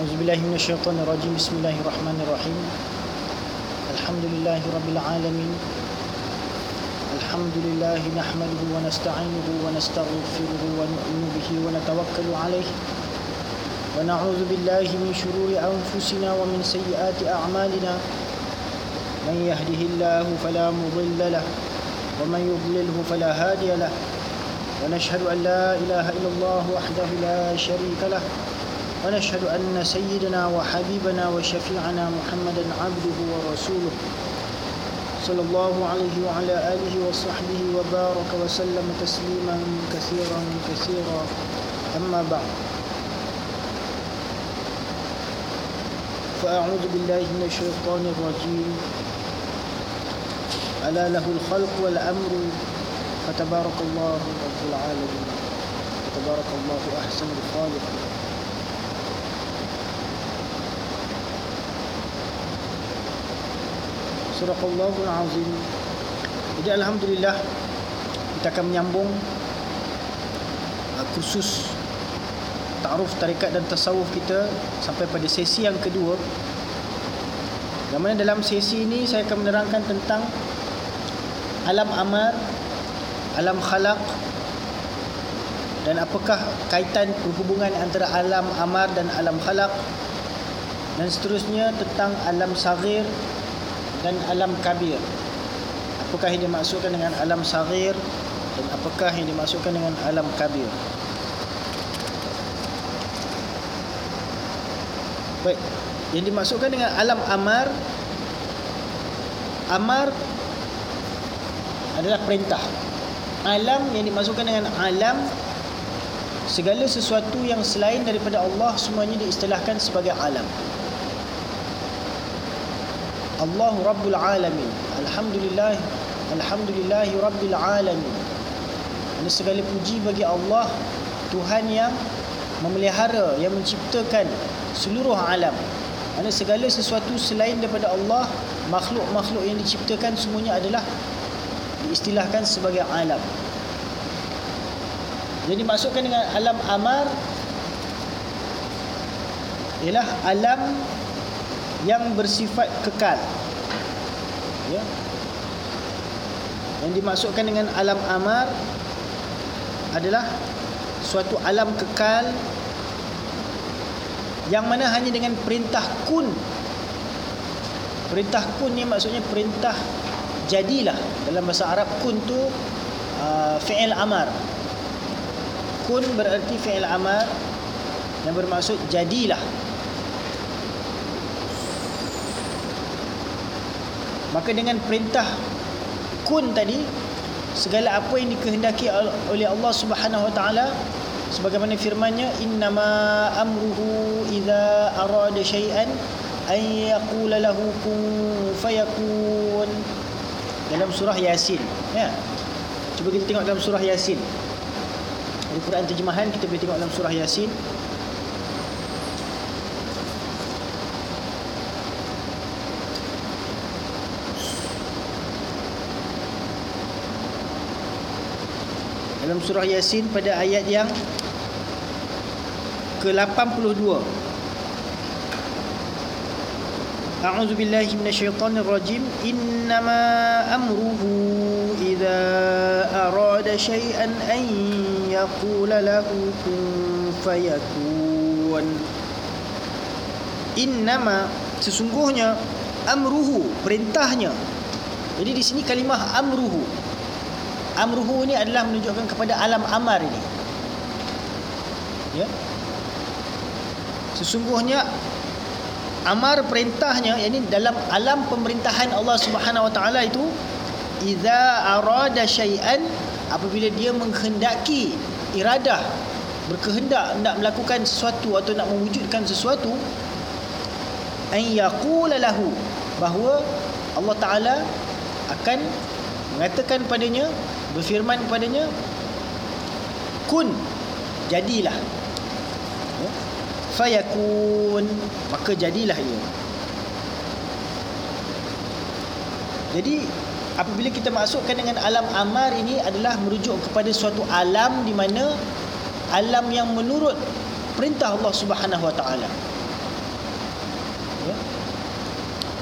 أعوذ بالله من الشيطان الرجيم. بسم الله الرحمن الرحيم. الحمد لله رب العالمين. الحمد لله نحمده ونستعينه ونستغفره ونؤمن به ونتوكل عليه. ونعوذ بالله من شرور أنفسنا ومن سيئات أعمالنا. من يهده الله فلا مضل له ومن يضلله فلا هادي له. ونشهد أن لا إله إلا الله وحده لا شريك له. ونشهد أن سيدنا وحبيبنا وشفيعنا محمدا عبده ورسوله صلى الله عليه وعلى آله وصحبه وبارك وسلم تسليما كثيرا كثيرا. أما بعد فأعوذ بالله من الشيطان الرجيم. ألا له الخلق والأمر فتبارك الله رب العالمين. فتبارك الله أحسن الخالقين Surahul Azim Jadi Alhamdulillah Kita akan menyambung uh, Kursus Ta'aruf tarikat dan tasawuf kita Sampai pada sesi yang kedua. Yang mana dalam sesi ini Saya akan menerangkan tentang Alam Amar Alam Khalaq Dan apakah kaitan perhubungan Antara Alam Amar dan Alam Khalaq Dan seterusnya tentang Alam Sagir dan alam kabir. Apakah yang dimaksudkan dengan alam saghir dan apakah yang dimaksudkan dengan alam kabir? Baik, yang dimaksudkan dengan alam amar amar adalah perintah. Alam yang dimaksudkan dengan alam segala sesuatu yang selain daripada Allah semuanya diistilahkan sebagai alam. Allah Rabbul Alamin. Alhamdulillah. Alhamdulillahi Rabbil Alamin. Ini segala puji bagi Allah Tuhan yang memelihara, yang menciptakan seluruh alam. Mana segala sesuatu selain daripada Allah, makhluk-makhluk yang diciptakan semuanya adalah diistilahkan sebagai alam. Jadi maksudkan dengan alam amar ialah alam yang bersifat kekal. Ya. Yang dimaksudkan dengan alam amar adalah suatu alam kekal yang mana hanya dengan perintah kun. Perintah kun ni maksudnya perintah jadilah. Dalam bahasa Arab kun tu uh, fi'il amar. Kun berarti fi'il amar yang bermaksud jadilah. Maka dengan perintah kun tadi segala apa yang dikehendaki oleh Allah Subhanahu wa taala sebagaimana firman-Nya innama amruhu idza arada syai'an an yaqula lahu kun fayakun. Dalam surah Yasin ya. Cuba kita tengok dalam surah Yasin. Al Quran terjemahan kita boleh tengok dalam surah Yasin dalam surah Yasin pada ayat yang ke-82. A'udzu billahi minasyaitonir rajim innama amruhu idza arada syai'an an yaqula lahu kun fayakun. Innama sesungguhnya amruhu perintahnya. Jadi di sini kalimah amruhu amruhu ni adalah menunjukkan kepada alam amar ini. Ya. Sesungguhnya amar perintahnya yakni dalam alam pemerintahan Allah Subhanahu Wa Taala itu idza arada syai'an apabila dia menghendaki iradah berkehendak nak melakukan sesuatu atau nak mewujudkan sesuatu an yaqula lahu bahawa Allah Taala akan mengatakan padanya berfirman kepadanya kun jadilah. Ya? fayakun maka jadilah ia. Jadi apabila kita masukkan dengan alam amar ini adalah merujuk kepada suatu alam di mana alam yang menurut perintah Allah Subhanahu Wa Taala.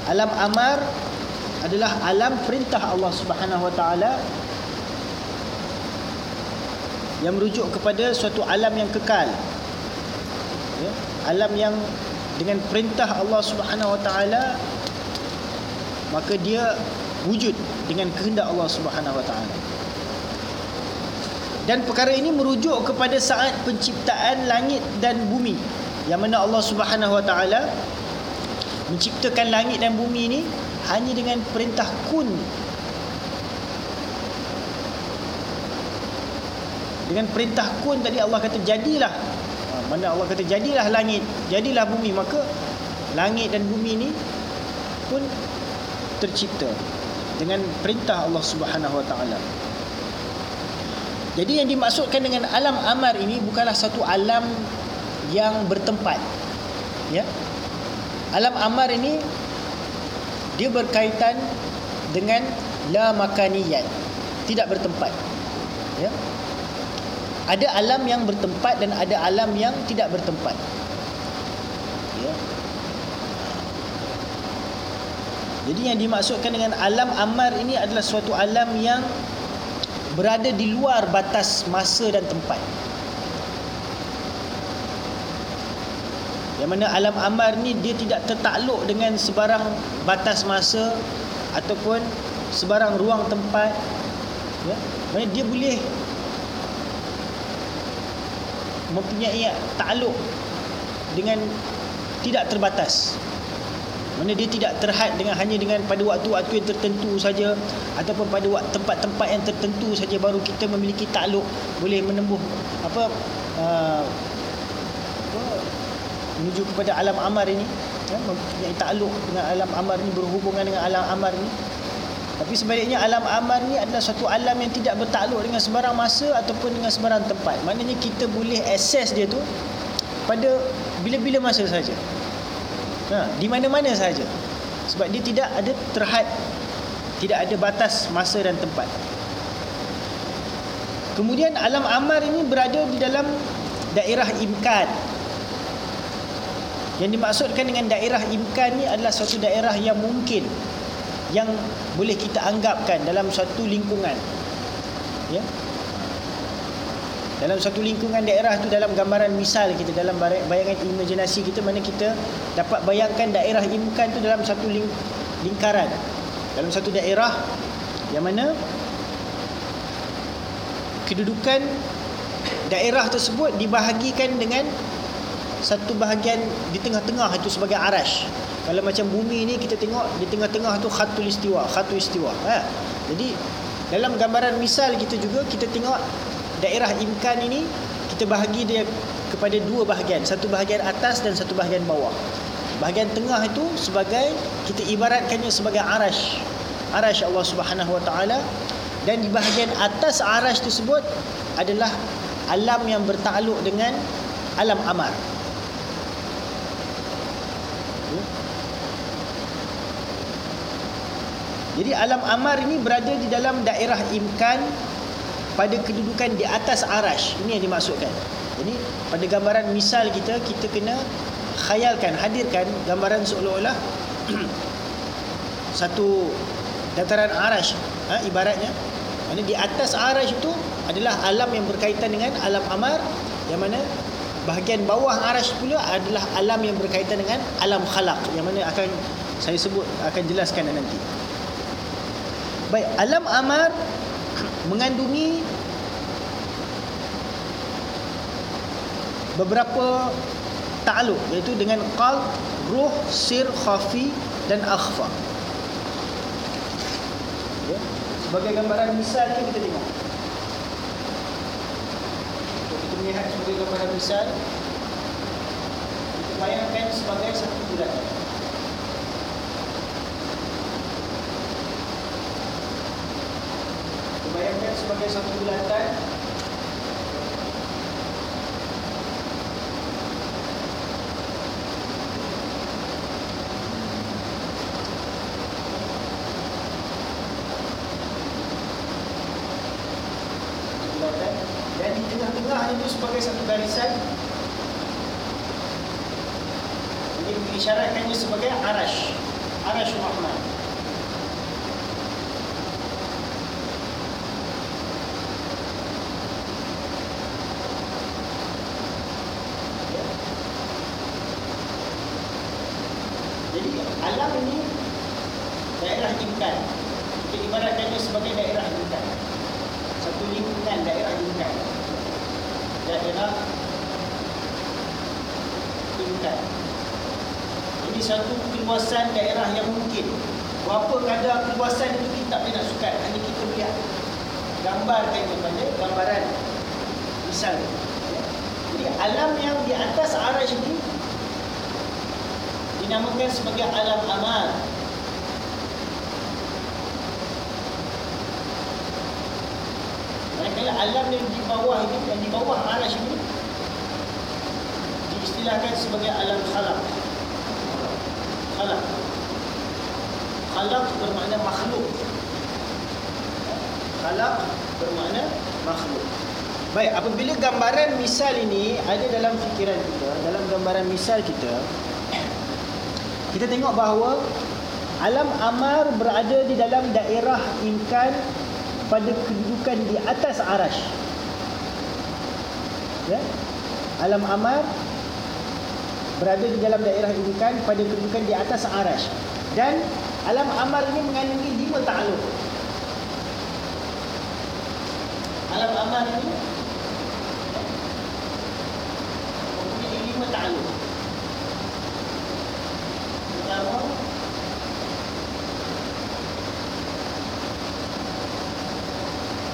Alam amar adalah alam perintah Allah Subhanahu Wa Taala yang merujuk kepada suatu alam yang kekal. Ya, alam yang dengan perintah Allah Subhanahu Wa Taala maka dia wujud dengan kehendak Allah Subhanahu Wa Taala. Dan perkara ini merujuk kepada saat penciptaan langit dan bumi yang mana Allah Subhanahu Wa Taala menciptakan langit dan bumi ini hanya dengan perintah kun dengan perintah kun tadi Allah kata jadilah. Ha, mana Allah kata jadilah langit jadilah bumi. Maka langit dan bumi ini pun tercipta dengan perintah Allah Subhanahu Wa Taala. Jadi yang dimaksudkan dengan alam amar ini bukanlah satu alam yang bertempat ya. Alam amar ini dia berkaitan dengan la makaniyat tidak bertempat ya ada alam yang bertempat dan ada alam yang tidak bertempat. Ya. Jadi yang dimaksudkan dengan alam amar ini adalah suatu alam yang berada di luar batas masa dan tempat. Yang mana alam amar ni dia tidak tertakluk dengan sebarang batas masa ataupun sebarang ruang tempat. Ya. Mana dia boleh mempunyai takluk dengan tidak terbatas. Mana dia tidak terhad dengan hanya dengan pada waktu-waktu yang tertentu saja ataupun pada tempat-tempat yang tertentu saja baru kita memiliki takluk boleh menembuh apa uh, menuju kepada alam amar ini. Ya, mempunyai takluk dengan alam amar ini berhubungan dengan alam amar ini tapi sebaliknya alam amar ni adalah satu alam yang tidak bertakluk dengan sebarang masa ataupun dengan sebarang tempat. Maknanya kita boleh akses dia tu pada bila-bila masa saja. Ha, di mana-mana saja. Sebab dia tidak ada terhad tidak ada batas masa dan tempat. Kemudian alam amar ini berada di dalam daerah imkan. Yang dimaksudkan dengan daerah imkan ni adalah suatu daerah yang mungkin yang boleh kita anggapkan dalam suatu lingkungan. Ya? Dalam satu lingkungan daerah tu dalam gambaran misal kita dalam bayangan imajinasi kita mana kita dapat bayangkan daerah imkan tu dalam satu ling, lingkaran. Dalam satu daerah yang mana kedudukan daerah tersebut dibahagikan dengan satu bahagian di tengah-tengah itu sebagai arash kalau macam bumi ni kita tengok di tengah-tengah tu khatul istiwa, khatul istiwa. Ha. Jadi dalam gambaran misal kita juga kita tengok daerah imkan ini kita bahagi dia kepada dua bahagian, satu bahagian atas dan satu bahagian bawah. Bahagian tengah itu sebagai kita ibaratkannya sebagai arash. Arash Allah Subhanahu Wa Taala dan di bahagian atas arash tersebut adalah alam yang bertakluk dengan alam amar. Jadi alam amar ini berada di dalam daerah imkan pada kedudukan di atas arash. Ini yang dimaksudkan. Jadi pada gambaran misal kita, kita kena khayalkan, hadirkan gambaran seolah-olah satu dataran arash ha, ibaratnya. Mana di atas arash itu adalah alam yang berkaitan dengan alam amar yang mana bahagian bawah arash pula adalah alam yang berkaitan dengan alam khalaq yang mana akan saya sebut akan jelaskan nanti. Baik, alam amar mengandungi beberapa ta'aluk iaitu dengan qalb, ruh, sir, khafi dan akhfa. Ya. Sebagai gambaran misalnya kita tengok. Kita melihat sebagai gambaran misal kita bayangkan sebagai satu bulan. Satu bulatan. Dan di tengah-tengah itu sebagai satu garisan ini mengisyaratkannya sebagai arash Arash Rahman. Ya. Jadi alam ini daerah imkan. Kita ibaratkannya sebagai daerah imkan. Satu lingkungan daerah imkan. Daerah imkan. Ini satu keluasan daerah yang mungkin. Berapa kadar keluasan itu kita tak boleh nak sukat. Hanya kita lihat. Gambarkan kepada gambaran. Misalnya. Ya. Jadi alam yang di atas arash ini dinamakan sebagai alam amal. Manakala alam yang di bawah ini, yang di bawah arash ini diistilahkan sebagai alam. Khalaq. Khalaq bermakna makhluk. Khalaq bermakna makhluk. Baik, apabila gambaran misal ini ada dalam fikiran kita, dalam gambaran misal kita, kita tengok bahawa alam amar berada di dalam daerah imkan pada kedudukan di atas arash. Ya? Alam amar berada di dalam daerah imkan pada kedudukan di atas arash. Dan alam amar ini mengandungi lima ta'aluk. Alam amar ini mempunyai lima ta'aluk. Pertama,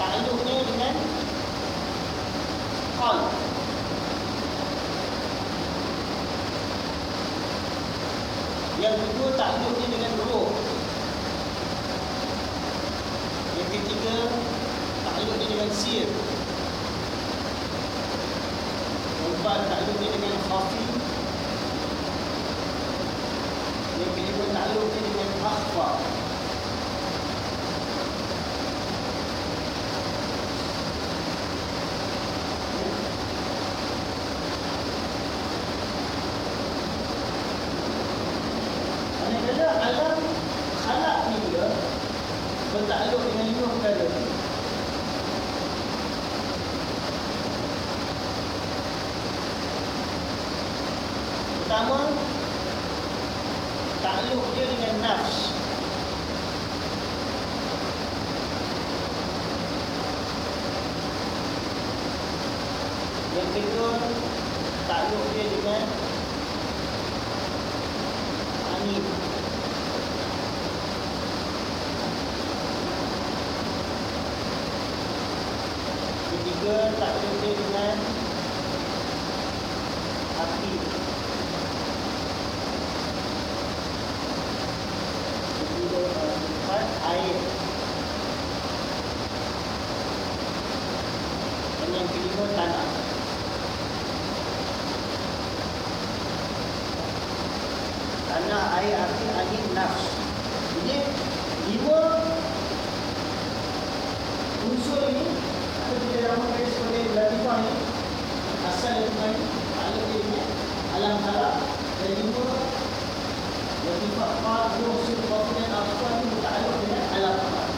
ta'aluknya dengan qal. Yang kedua takluknya dengan roh. Yang ketiga takluknya dengan sir. Yang keempat takluknya dengan khafi. Yang kelima takluknya dengan akhfa. Manakala alam khalaq ni juga bertakluk dengan lima perkara. Pertama, takluk dia dengan nafs. Yang kedua, takluk dia dengan angin. Ketiga, tak ada dengan api. Ketiga, empat, air. Dan yang kelima, tanah. Tanah, air, api, angin, nafs. Jadi, lima unsur ini atau kita namakan sebagai latifah ini asal latifah ini alam ini alam halak dan lima latifah fa'al ruh sifat dan apa ini bertakluk dengan alam halak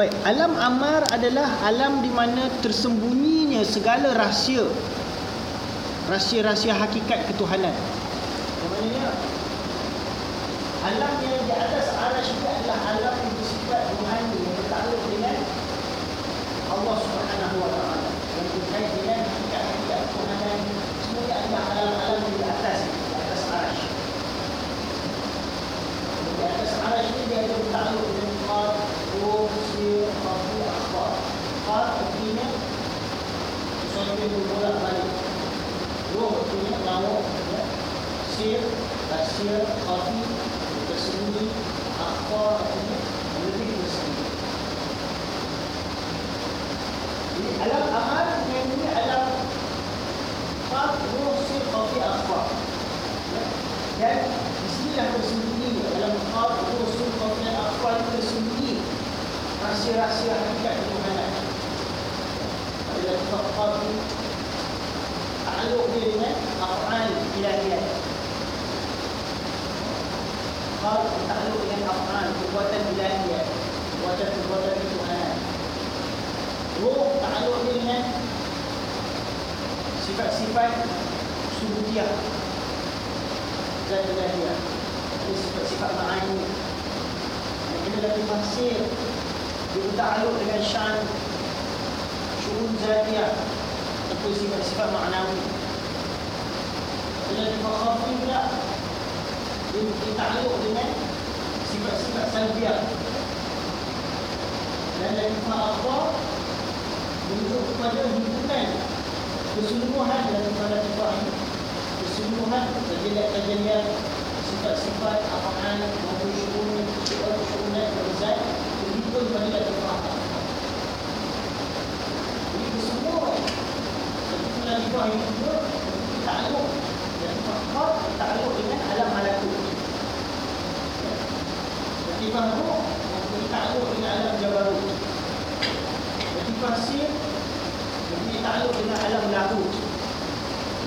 Baik, alam amar adalah alam di mana tersembunyinya segala rahsia. Rahsia-rahsia hakikat ketuhanan. Yang maknanya alam yang di atas arash itu adalah alam yang bersifat rohani yang bertakluk dengan Allah Subhanahu wa taala. Yang berkait dengan hakikat-hakikat ketuhanan semuanya adalah alam-alam yang di atas di atas arash. Di atas arash ini dia ada bertakluk dengan qad, ruh, sir, khafi, akhbar. Qad artinya sesuatu yang berbolak balik. Ruh artinya lawa, ya. Sir, rahsia, khafi, tersembunyi, akhbar artinya lebih tersembunyi. Jadi alam amal yang ini alam qad, ruh, sir, khafi, akhbar. Ya. Dan di sinilah tersembunyi dalam qad, ruh, sir, khafi, dan akhbar itu tersembunyi rahsia-rahsia hakikat ketuhanan. Ta'aluk dia dengan Af'al ilahiyat. Qalb ta'aluk dengan Af'al Perbuatan ilahiyat Perbuatan-perbuatan Tuhan. Ruh ta'aluk dia dengan Sifat-sifat Subutiyah Zat ilahiyat. Ini sifat-sifat ma'ani Kita lagi masih Dia berta'aluk dengan syan Syurun zatiyah Ataupun sifat-sifat maknawi Sifat khafi pula Dia berta'aluk dengan Sifat-sifat salbiah Dan dari sifat akhbar Menunjuk kepada hubungan Keseluruhan dalam pada sifat ini Keseluruhan Kejadian-kejadian Sifat-sifat Apaan Maupun syurun Syurun-syurun Berzat Berhitung pada sifat Latifah ini juga takluk Latifah takluk dengan alam malakut Latifah ruh takluk dengan alam jabarut Latifah sir takluk dengan alam lahut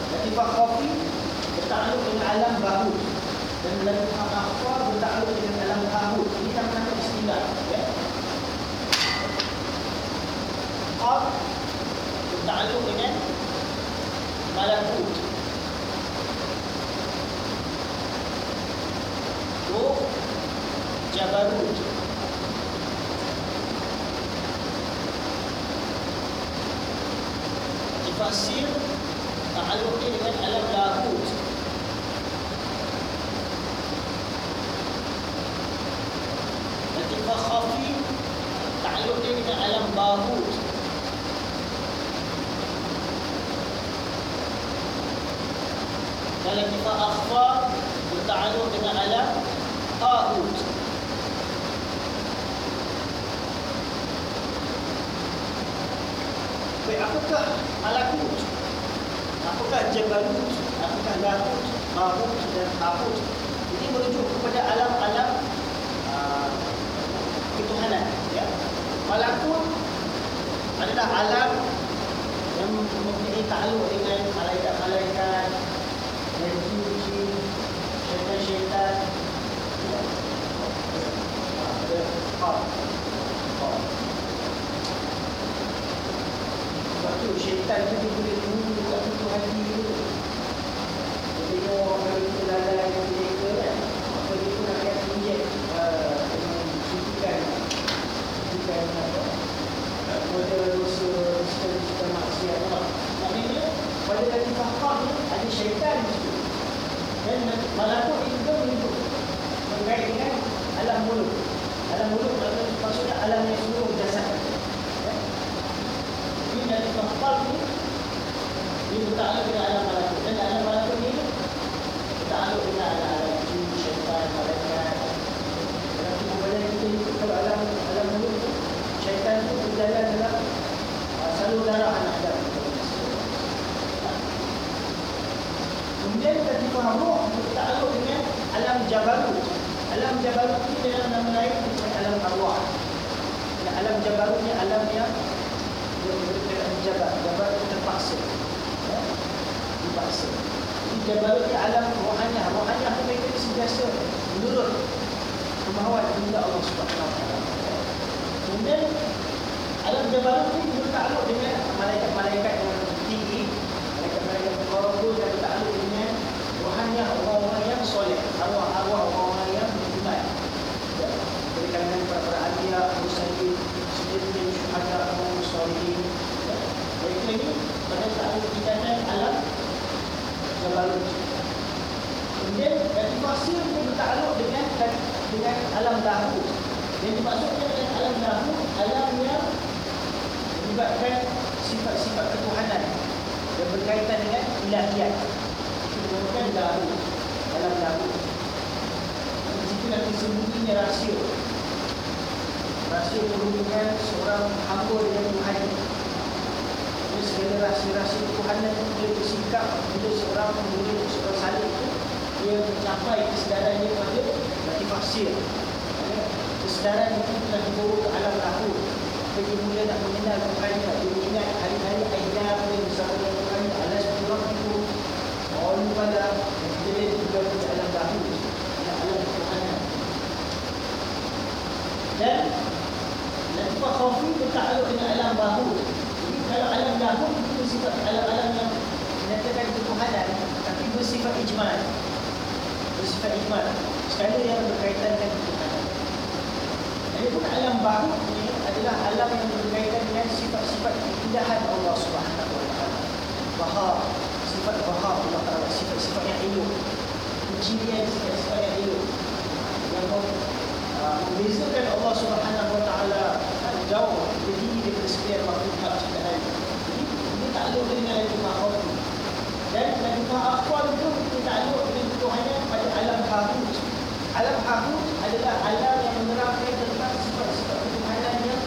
Latifah khafi bertakluk dengan alam bahut dan latifah akhbar bertakluk dengan alam kahut ini nama-nama istilah ya. Qab bertakluk dengan malakut Ruh Jabarut Difasir Ta'aluknya dengan alam lahut Latifah khafi Ta'aluknya dengan alam bahut dalam kita akhbar bertakluk dengan alam tahut Baik, apakah malakut? Apakah jabalut? Apakah lahut, mahut dan tahut? Ini merujuk kepada alam-alam uh, ketuhanan. Ya? Malakut adalah alam yang mempunyai takluk dengan malaikat-malaikat, dan jin-jin, syaitan-syaitan ada hak sebab tu syaitan tu dia boleh tunggu dekat pintu hati tu dia tengok orang kita lalai mereka kan maka dia pun akan injek dengan suntikan suntikan apa kepada dosa sekali-sekali maksiat maknanya pada kali faham ni ada syaitan. Dan malakut itu juga berkait dengan alam mulut. Alam mulut maksudnya alam yang seluruh jasad. Ya. ini dari faham ni dia bertakluk dengan alam malakut. Dan alam malakut ni bertakluk dengan alam-alam jin, syaitan, malaikat. Dalam tubuh badan kita ni kalau alam alam mulut syaitan tu berjalan dalam uh, salur darah anak adam Kemudian kita faham roh bertakluk dengan alam jabarut. Alam jabarut ini dalam nama lain disebut alam arwah. Dan alam jabarut ni alam yang berkaitan jabar. Jabar itu terpaksa. Ya? Terpaksa. Jadi jabarut ni alam rohaniah. Rohaniah itu mereka sentiasa menurut kemahuan kehendak Allah Subhanahu Taala. Kemudian alam jabarut ini bertakluk dengan malaikat-malaikat yang tinggi malaikat-malaikat berkorobul dan bertakluk dengan rohaniah orang-orang yang soleh arwah-arwah orang-orang yang beriman ya. dari kalangan para-para anbiya muslimin siddiqin syuhada orang solehin ya. mereka ini pada takluk tingkatan alam jabarut kemudian dari fasir ini bertakluk dengan dengan alam dahulu yang dimaksudkan dengan alam dahulu alam yang menyebabkan sifat-sifat ketuhanan yang berkaitan dengan ilahiyat itu dinamakan lahu dalam lahu di situ nanti sembunyinya rahsia rahsia perhubungan seorang hamba dengan Tuhan rahsia-rahsia ketuhanan itu dia bersikap bila seorang murid seorang salib itu dia mencapai kesedaran dia pada latifah sir kesedaran itu telah dibawa ke alam lahu Dia mula nak mengenal Tuhannya Dia ingat hari-hari ayyam dia bersama dengan Tuhannya Alas berlaku Orang pada Jadi dia juga di alam bahu Alam Tuhannya. Dan Latifah khafi bertakluk dengan alam bahu Alam bahu itu bersifat alam-alam yang Menyatakan ketuhanan Tapi bersifat ijmal Bersifat ijmal Sekali yang berkaitan dengan ketuhanan Jadi pun alam bahu ni adalah alam yang berkaitan dengan sifat-sifat keindahan Allah Subhanahu Wa Taala. Baha, sifat baha Allah Taala, sifat-sifat yang elok. Kecilian sifat-sifat yang elok. Yang membezakan Allah Subhanahu Wa Taala jauh lebih tinggi daripada sekian makhluk ciptaan. Jadi ini takluk dengan lagi mahal. Dan lagi mahal itu kita takluk dengan Tuhannya pada alam hahut adalah alam yang menerangkan tentang sifat-sifat ketuhanan yang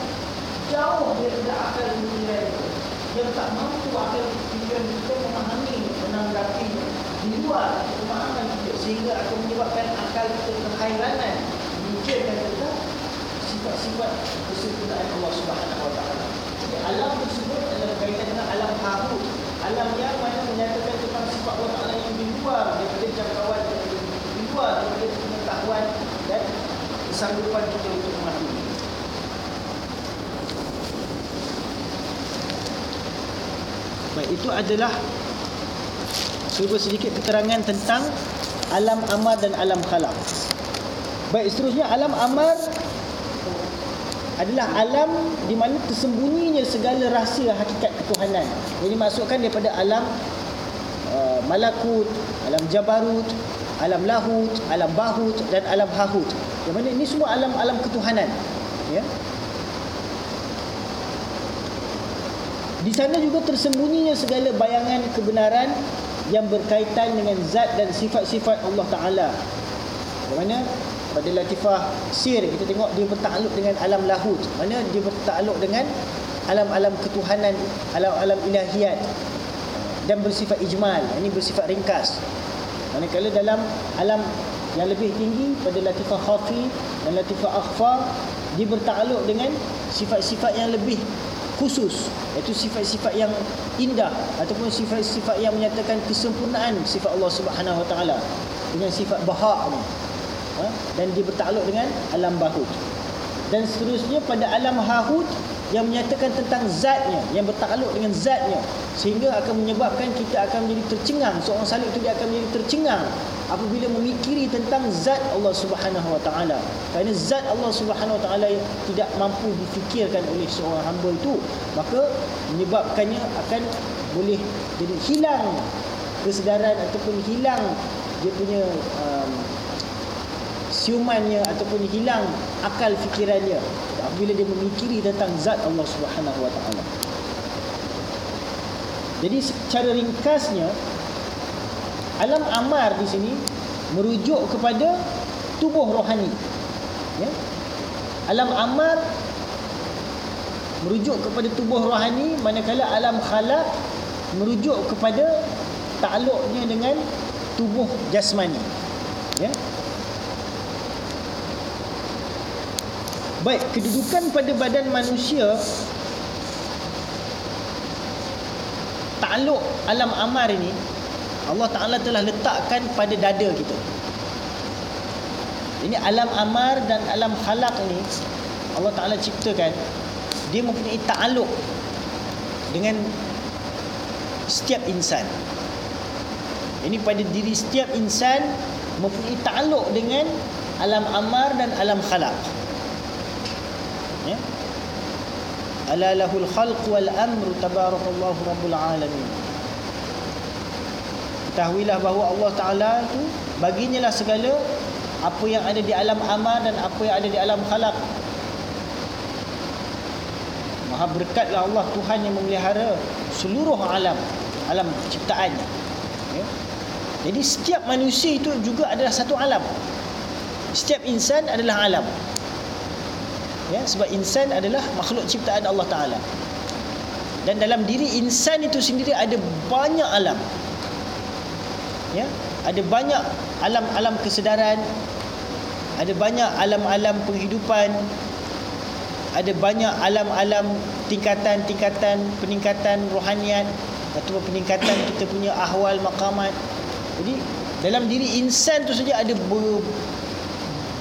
jauh daripada akal itu. Yang tak mampu akal pikiran kita memahami, menanggapi di luar pemahaman kita sehingga akan menyebabkan akal kita kehairanan memikirkan tentang sifat-sifat kesempurnaan Allah Subhanahu Taala. Jadi alam tersebut adalah berkaitan dengan alam hahut, alam yang mana menyatakan tentang sifat Allah yang di luar daripada luar daripada pengetahuan dan kesanggupan kita untuk memahami. Baik, itu adalah cuba sedikit keterangan tentang alam amar dan alam khalaq. Baik, seterusnya alam amar adalah alam di mana tersembunyinya segala rahsia hakikat ketuhanan. Jadi masukkan daripada alam uh, malakut, alam jabarut, alam lahut, alam bahut dan alam hahut. Yang mana ini semua alam-alam ketuhanan. Ya. Di sana juga tersembunyinya segala bayangan kebenaran yang berkaitan dengan zat dan sifat-sifat Allah Taala. Yang mana pada latifah sir kita tengok dia bertakluk dengan alam lahut. Mana dia bertakluk dengan alam-alam ketuhanan, alam-alam ilahiyat dan bersifat ijmal. Ini bersifat ringkas. Manakala dalam alam yang lebih tinggi pada latifah khafi dan latifah akhfa dia bertakluk dengan sifat-sifat yang lebih khusus. Iaitu sifat-sifat yang indah ataupun sifat-sifat yang menyatakan kesempurnaan sifat Allah Subhanahu Wa Taala dengan sifat baha ni. Ha? dan dia bertakluk dengan alam bahut. Dan seterusnya pada alam hahut yang menyatakan tentang zatnya yang bertakluk dengan zatnya. Sehingga akan menyebabkan kita akan menjadi tercengang. Seorang salib itu dia akan menjadi tercengang apabila memikiri tentang zat Allah Subhanahu Wa Taala. Kerana zat Allah Subhanahu Wa Taala tidak mampu difikirkan oleh seorang hamba itu maka menyebabkannya akan boleh jadi hilang kesedaran ataupun hilang dia punya um, siumannya ataupun hilang akal fikirannya apabila dia memikiri tentang zat Allah Subhanahu Wa Taala. Jadi secara ringkasnya alam amar di sini merujuk kepada tubuh rohani. Ya. Alam amar merujuk kepada tubuh rohani manakala alam khalaq merujuk kepada takluknya dengan tubuh jasmani. Ya. Baik, kedudukan pada badan manusia takluk alam amar ini Allah Taala telah letakkan pada dada kita. Ini alam amar dan alam khalaq ni Allah Taala ciptakan dia mempunyai takluk dengan setiap insan. Ini pada diri setiap insan mempunyai takluk dengan alam amar dan alam khalaq ya. Ala lahul khalq wal amru tabarakallahu rabbul alamin. Ketahuilah bahawa Allah taala itu baginya lah segala apa yang ada di alam amar dan apa yang ada di alam khalaq Maha berkatlah Allah Tuhan yang memelihara seluruh alam alam ciptaannya ya? jadi setiap manusia itu juga adalah satu alam. Setiap insan adalah alam ya sebab insan adalah makhluk ciptaan Allah taala dan dalam diri insan itu sendiri ada banyak alam ya ada banyak alam-alam kesedaran ada banyak alam-alam penghidupan ada banyak alam-alam tingkatan-tingkatan peningkatan rohaniat ataupun peningkatan kita punya ahwal maqamat. Jadi dalam diri insan tu saja ada ber,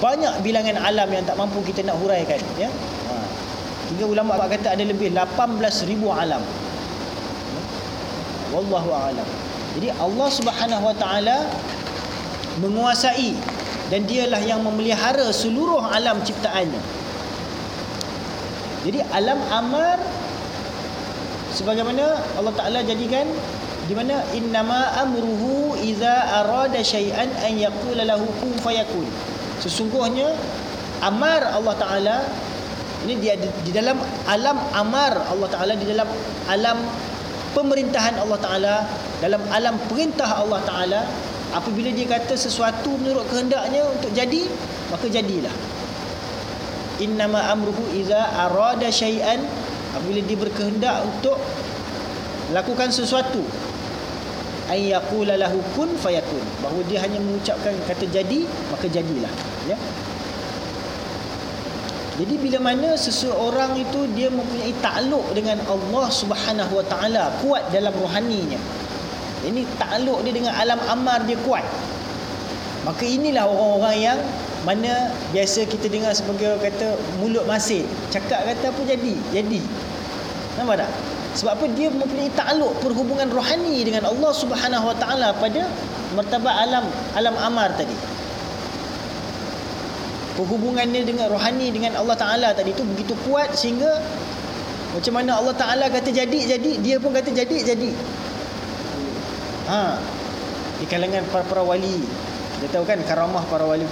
banyak bilangan alam yang tak mampu kita nak huraikan ya. Ha. Hingga ulama kata ada lebih 18,000 alam. Wallahu a'lam. Jadi Allah Subhanahu wa taala menguasai dan dialah yang memelihara seluruh alam ciptaannya. Jadi alam amar sebagaimana Allah Taala jadikan di mana innama amruhu iza arada syai'an an yaqula lahu kun fayakun. Sesungguhnya amar Allah Taala ini dia di dalam alam amar Allah Taala di dalam alam pemerintahan Allah Taala dalam alam perintah Allah Taala apabila dia kata sesuatu menurut kehendaknya untuk jadi maka jadilah. Innama amruhu iza arada syai'an apabila dia berkehendak untuk lakukan sesuatu ay yaqula lahu kun fayakun. Bahawa dia hanya mengucapkan kata jadi maka jadilah ya. Jadi bila mana seseorang itu dia mempunyai takluk dengan Allah Subhanahu Wa Taala kuat dalam rohaninya. Ini takluk dia dengan alam amar dia kuat. Maka inilah orang-orang yang mana biasa kita dengar sebagai kata mulut masin cakap kata apa jadi? Jadi. Nampak tak sebab apa? Dia mempunyai takluk perhubungan rohani dengan Allah Subhanahu Wa Taala pada martabat alam alam amar tadi. Perhubungannya dengan rohani dengan Allah Taala tadi tu begitu kuat sehingga macam mana Allah Taala kata jadi jadi dia pun kata jadi jadi. Ha. Di kalangan para-para wali. Kita tahu kan karamah para wali.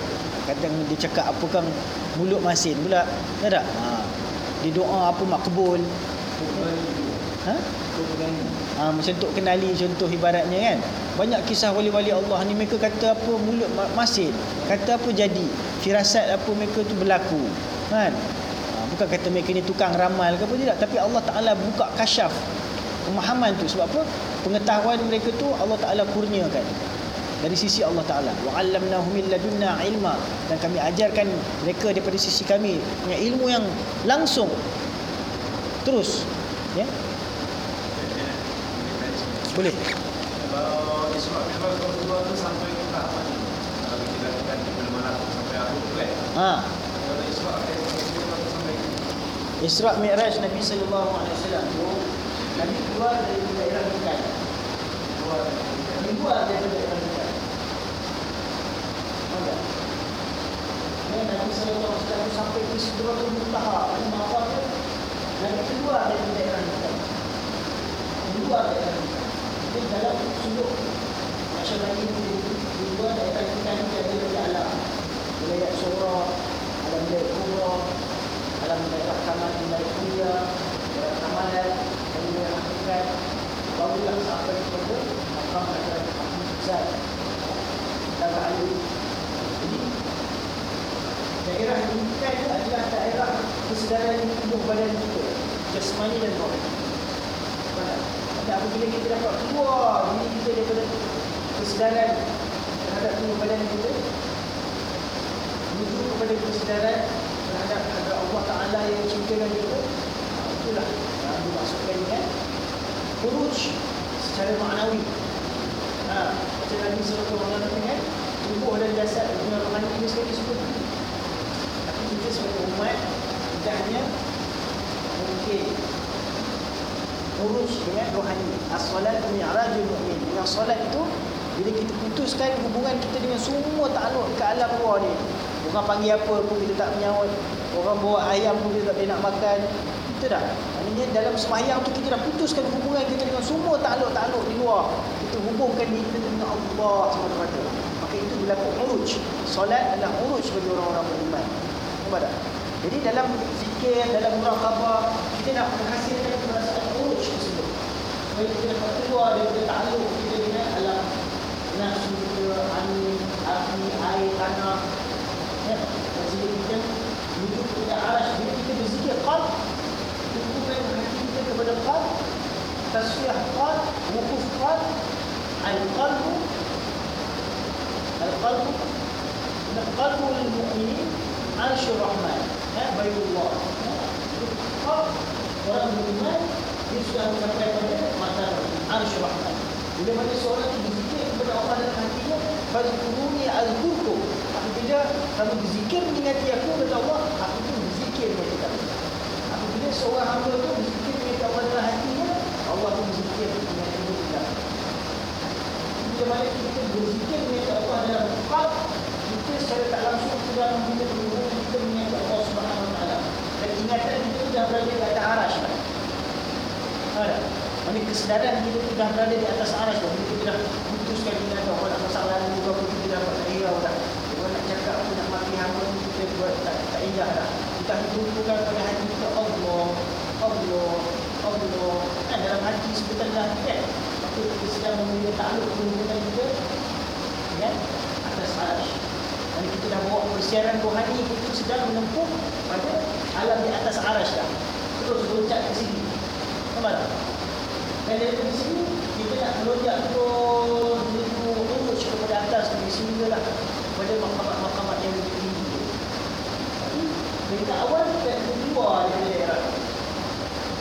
Kadang dia cakap apa kan mulut masin pula. Tak tak? Ha. dia doa apa makbul ha? ha macam tok kenali contoh ibaratnya kan. Banyak kisah wali-wali Allah ni mereka kata apa mulut masin kata apa jadi. Firasat apa mereka tu berlaku. Kan? Ha, bukan kata mereka ni tukang ramal ke apa tidak. Tapi Allah Taala buka kasyaf pemahaman tu. Sebab apa? Pengetahuan mereka tu Allah Taala kurniakan. Dari sisi Allah Taala. Wa 'allamnahu min ladunna ilma. Dan kami ajarkan mereka daripada sisi kami punya ilmu yang langsung. Terus. Ya boleh. Tu mana mana ha. Isra Mi'raj Nabi sallallahu alaihi wasallam. Nabi keluar dari daerah Mekah keluar. Keluar dari daerah Nabi Sallallahu Alaihi Wasallam sampai di Sidratul Muntaha Nabi keluar dari daerah kita keluar dari daerah dalam masyarakat ini di luar daerah kita ini ada wilayah alam wilayah Sura alam wilayah Kubra alam daerah Kamal wilayah Kuya daerah dan Hakikat barulah sampai kepada makam Ahmad Zat dan Ali daerah yang bukan adalah daerah kesedaran tubuh badan kita jasmani dan roh tapi apabila kita dapat keluar diri kita daripada kesedaran terhadap tubuh badan kita. Menuju kepada kesedaran terhadap kepada Allah Ta'ala yang menciptakan kita. Itulah yang dimaksudkan dengan Furuj secara maknawi. Ha, macam Nabi SAW dengan tubuh dan jasad dengan rohani ini sekali seperti itu kita sebagai umat kita hanya mungkin urus dengan rohani. As-salat mi'rajul mu'min. Dengan solat itu bila kita putuskan hubungan kita dengan semua takluk dekat alam luar ni orang panggil apa pun kita tak menyawat orang bawa ayam pun kita tak boleh nak makan kita dah. Maknanya dalam semayang tu kita dah putuskan hubungan kita dengan semua takluk-takluk di luar. Kita hubungkan kita dengan Allah SWT maka itu berlaku uruj. Solat adalah uruj bagi orang-orang beriman. Nampak tak? Jadi dalam zikir, dalam muraqabah, kita nak menghasilkan. Supaya kita dapat keluar daripada ta'aluk kita dengan alam nafsu kita, angin, api, air, tanah. Ya, kepada hati kepada ya, ya. dia sudah mencapai pada mata arsh rahman. Bila mana seorang itu berzikir kepada Allah dalam hatinya, fazkuruni azkurkum. Apabila kamu berzikir mengingati aku kata Allah, aku pun berzikir mengingati kamu. Apabila seorang hamba itu berzikir mengingati Allah dalam hatinya, Allah pun berzikir mengingati kita. Bila mana kita berzikir mengingati Allah dalam qalb, kita secara tak langsung sudah membina hubungan kita mengingati Allah Subhanahu Wa Taala. Dan ingatan kita sudah berada di atas arash. Ada. Mana kesedaran kita sudah berada di atas arash dah. Bila kita dah putuskan kita dah orang nak masalah lalu apa kita dah buat hirau dah. Orang nak cakap apa nak maki hamba kita buat tak, tak indah dah. Kita hubungkan pada hati kita Allah, Allah, Allah. Kan dalam hati sebentar dah kan. Maka kita sedang memiliki takluk hubungan kita kan atas arash. Dan kita dah bawa persiaran rohani kita sedang menempuh pada alam di atas arash dah. Terus loncat ke sini. Nampak tak? Dan dari sini kita nak melonjak terus menuju urus kepada atas dari sini lah pada makamat-makamat yang lebih tinggi. Peringkat awal kita keluar dari daerah.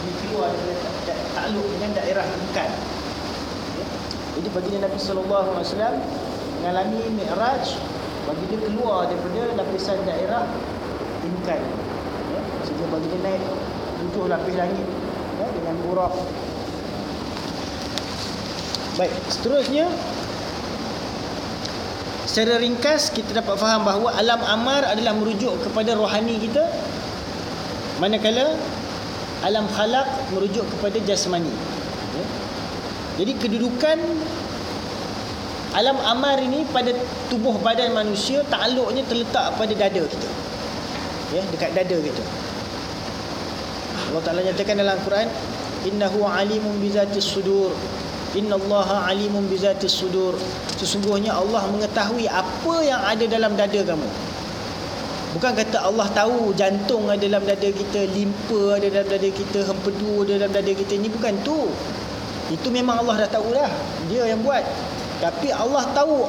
Ini keluar dari takluk dengan daerah bukan. Jadi baginda Nabi sallallahu alaihi wasallam mengalami mi'raj bagi dia keluar daripada lapisan daerah imkan. Ya. Sehingga bagi dia naik tujuh lapis langit ya, dengan burak Baik, seterusnya Secara ringkas kita dapat faham bahawa alam amar adalah merujuk kepada rohani kita manakala alam khalaq merujuk kepada jasmani. Ya. Jadi kedudukan alam amar ini pada tubuh badan manusia takluknya terletak pada dada kita. Ya, dekat dada kita. Allah Taala nyatakan dalam Al-Quran, "Innahu alimun bizatis sudur." Inna Allah alimun bizatis sudur. Sesungguhnya Allah mengetahui apa yang ada dalam dada kamu. Bukan kata Allah tahu jantung ada dalam dada kita, limpa ada dalam dada kita, hempedu ada dalam dada kita. Ini bukan tu. Itu memang Allah dah tahu dah. Dia yang buat. Tapi Allah tahu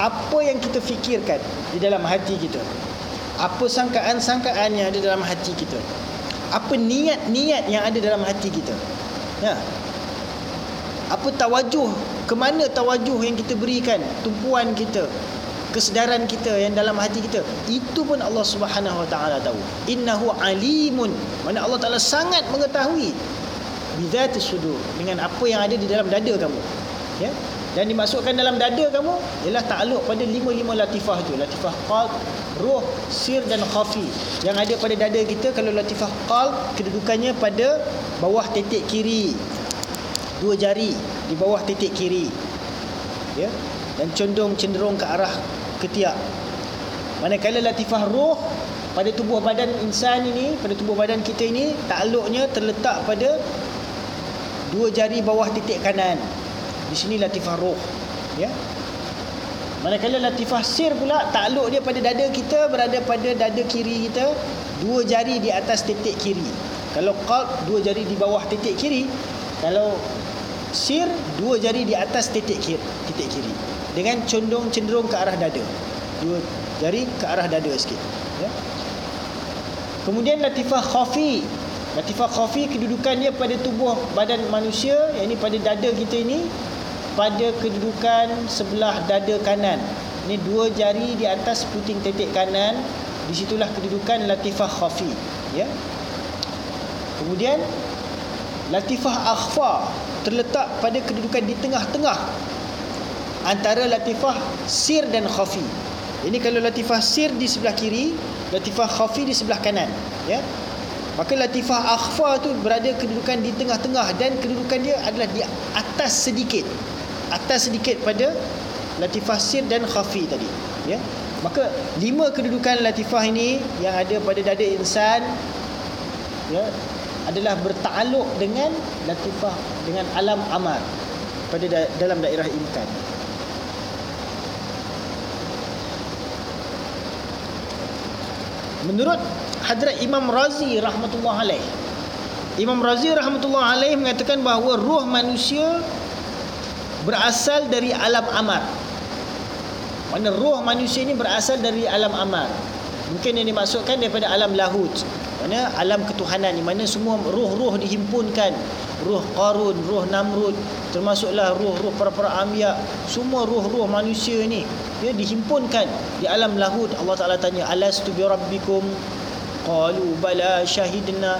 apa yang kita fikirkan di dalam hati kita. Apa sangkaan-sangkaan yang ada dalam hati kita. Apa niat-niat yang ada dalam hati kita. Ya apa tawajuh ke mana tawajuh yang kita berikan? Tumpuan kita kesedaran kita yang dalam hati kita. Itu pun Allah Subhanahu Wa Taala tahu. Innahu alimun. Mana Allah Taala sangat mengetahui. Bidzati sudur. Dengan apa yang ada di dalam dada kamu. Ya? Dan dimasukkan dalam dada kamu ialah takluk pada lima-lima latifah tu. Latifah qalb ruh sir dan khafi. Yang ada pada dada kita kalau latifah qalb kedudukannya pada bawah titik kiri dua jari di bawah titik kiri. Ya? Dan condong cenderung ke arah ketiak. Manakala latifah roh pada tubuh badan insan ini pada tubuh badan kita ini takluknya terletak pada dua jari bawah titik kanan. Di sini latifah roh ya? Manakala latifah sir pula takluk dia pada dada kita berada pada dada kiri kita dua jari di atas titik kiri. Kalau qalb dua jari di bawah titik kiri. Kalau sir dua jari di atas titik kiri, titik kiri. Dengan condong cenderung ke arah dada. Dua jari ke arah dada sikit ya. Kemudian latifah khafi. Latifah khafi kedudukannya pada tubuh badan manusia yang ini pada dada kita ini pada kedudukan sebelah dada kanan. Ini dua jari di atas puting titik kanan. Di situlah kedudukan latifah khafi ya. Kemudian latifah akhfa terletak pada kedudukan di tengah-tengah antara latifah sir dan khafi. Ini kalau latifah sir di sebelah kiri, latifah khafi di sebelah kanan, ya. Maka latifah akhfa tu berada kedudukan di tengah-tengah dan kedudukan dia adalah di atas sedikit. Atas sedikit pada latifah sir dan khafi tadi, ya. Maka lima kedudukan latifah ini yang ada pada dada insan ya adalah bertakluk dengan latifah dengan alam amar pada da- dalam daerah imkan. Menurut Hadrat Imam Razi rahmatullah alaih Imam Razi rahmatullah alaih mengatakan bahawa ruh manusia berasal dari alam amar. Mana ruh manusia ini berasal dari alam amar. Mungkin yang dimaksudkan daripada alam lahut. Mana alam ketuhanan ni mana semua roh-roh dihimpunkan. Roh Qarun, roh Namrud termasuklah roh-roh para-para anbiya semua roh-roh manusia ni dia dihimpunkan. Di alam lahud Allah Taala tanya alastu bi rabbikum? Qalu bala syahidna.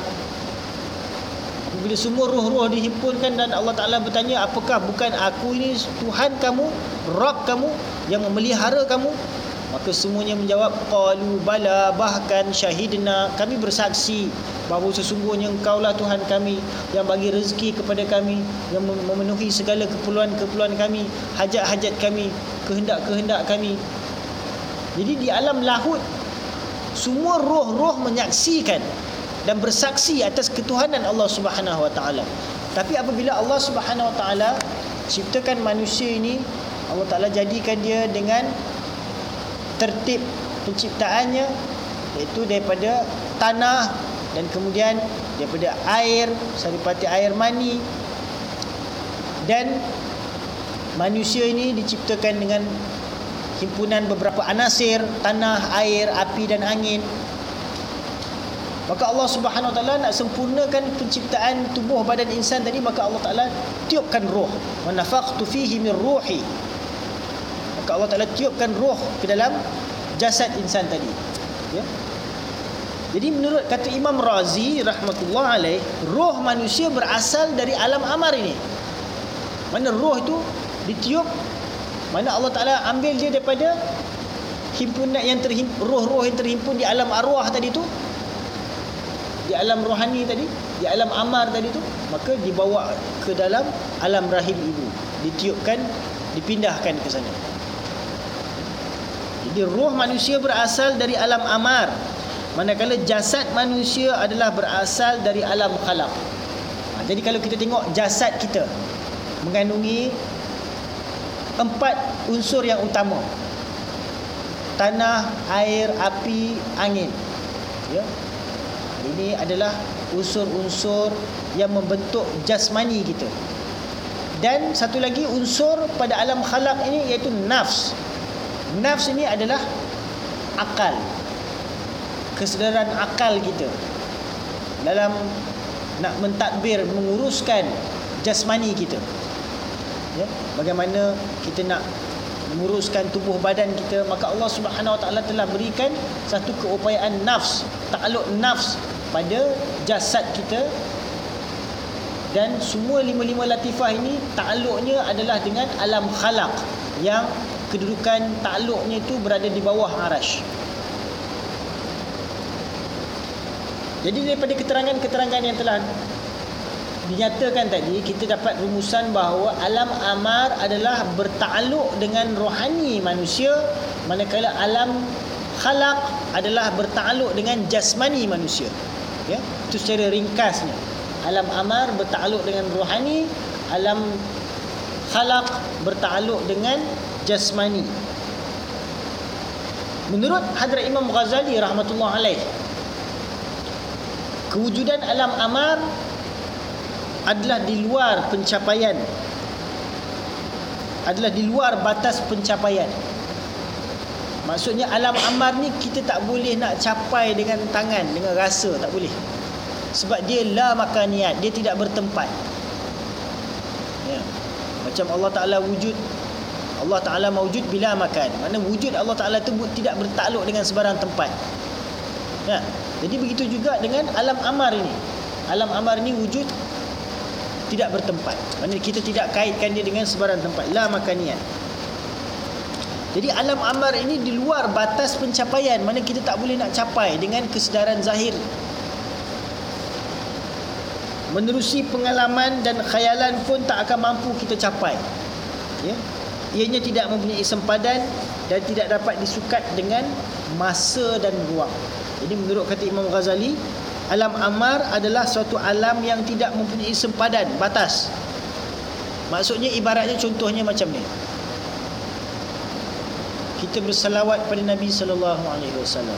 Bila semua roh-roh dihimpunkan dan Allah Taala bertanya apakah bukan aku ini Tuhan kamu Rabb kamu yang memelihara kamu Maka semuanya menjawab qalu bala bahkan syahidna kami bersaksi bahawa sesungguhnya engkaulah Tuhan kami yang bagi rezeki kepada kami yang memenuhi segala keperluan-keperluan kami hajat-hajat kami kehendak-kehendak kami. Jadi di alam lahut semua roh-roh menyaksikan dan bersaksi atas ketuhanan Allah Subhanahu Wa Taala. Tapi apabila Allah Subhanahu Wa Taala ciptakan manusia ini Allah Taala jadikan dia dengan tertib penciptaannya iaitu daripada tanah dan kemudian daripada air saripati air mani. Dan manusia ini diciptakan dengan himpunan beberapa anasir tanah air api dan angin. Maka Allah Subhanahu taala nak sempurnakan penciptaan tubuh badan insan tadi maka Allah taala tiupkan roh. Wa nafaqtu fihi min ruhi maka Allah Taala tiupkan roh ke dalam jasad insan tadi. Ya. Jadi menurut kata Imam Razi rahmatullah alaih roh manusia berasal dari alam amar ini. Mana roh itu ditiup mana Allah Taala ambil dia daripada himpunan yang terhimpun roh-roh yang terhimpun di alam arwah tadi tu di alam rohani tadi di alam amar tadi tu maka dibawa ke dalam alam rahim ibu. Ditiupkan dipindahkan ke sana jadi roh manusia berasal dari alam amar. Manakala jasad manusia adalah berasal dari alam khalaq. Ha, jadi kalau kita tengok jasad kita mengandungi empat unsur yang utama. Tanah, air, api, angin. Ya. Ini adalah unsur-unsur yang membentuk jasmani kita. Dan satu lagi unsur pada alam khalaq ini iaitu nafs. Nafs ini adalah akal. Kesedaran akal kita dalam nak mentadbir menguruskan jasmani kita. Ya, bagaimana kita nak menguruskan tubuh badan kita maka Allah Subhanahu Wa Taala telah berikan satu keupayaan nafs, takluk nafs pada jasad kita dan semua lima-lima latifah ini takluknya adalah dengan alam khalaq yang kedudukan takluknya itu berada di bawah arash. Jadi daripada keterangan-keterangan yang telah dinyatakan tadi, kita dapat rumusan bahawa alam amar adalah bertakluk dengan rohani manusia, manakala alam khalaq adalah bertakluk dengan jasmani manusia. Ya, itu secara ringkasnya. Alam amar bertakluk dengan rohani, alam khalaq bertakluk dengan jasmani. Menurut Hadrat Imam Ghazali rahmatullah alaih, kewujudan alam amar adalah di luar pencapaian adalah di luar batas pencapaian. Maksudnya alam amar ni kita tak boleh nak capai dengan tangan, dengan rasa, tak boleh. Sebab dia la makaniat, dia tidak bertempat. Ya. Macam Allah Taala wujud Allah Ta'ala mewujud bila makan. Mana wujud Allah Ta'ala itu tidak bertakluk dengan sebarang tempat. Ya. Jadi begitu juga dengan alam amar ini. Alam amar ini wujud tidak bertempat. Mana kita tidak kaitkan dia dengan sebarang tempat. La makanian jadi alam amar ini di luar batas pencapaian. Mana kita tak boleh nak capai dengan kesedaran zahir. Menerusi pengalaman dan khayalan pun tak akan mampu kita capai. Ya, ianya tidak mempunyai sempadan dan tidak dapat disukat dengan masa dan ruang. Jadi menurut kata Imam Ghazali, alam amar adalah suatu alam yang tidak mempunyai sempadan, batas. Maksudnya ibaratnya contohnya macam ni. Kita bersalawat pada Nabi sallallahu alaihi wasallam.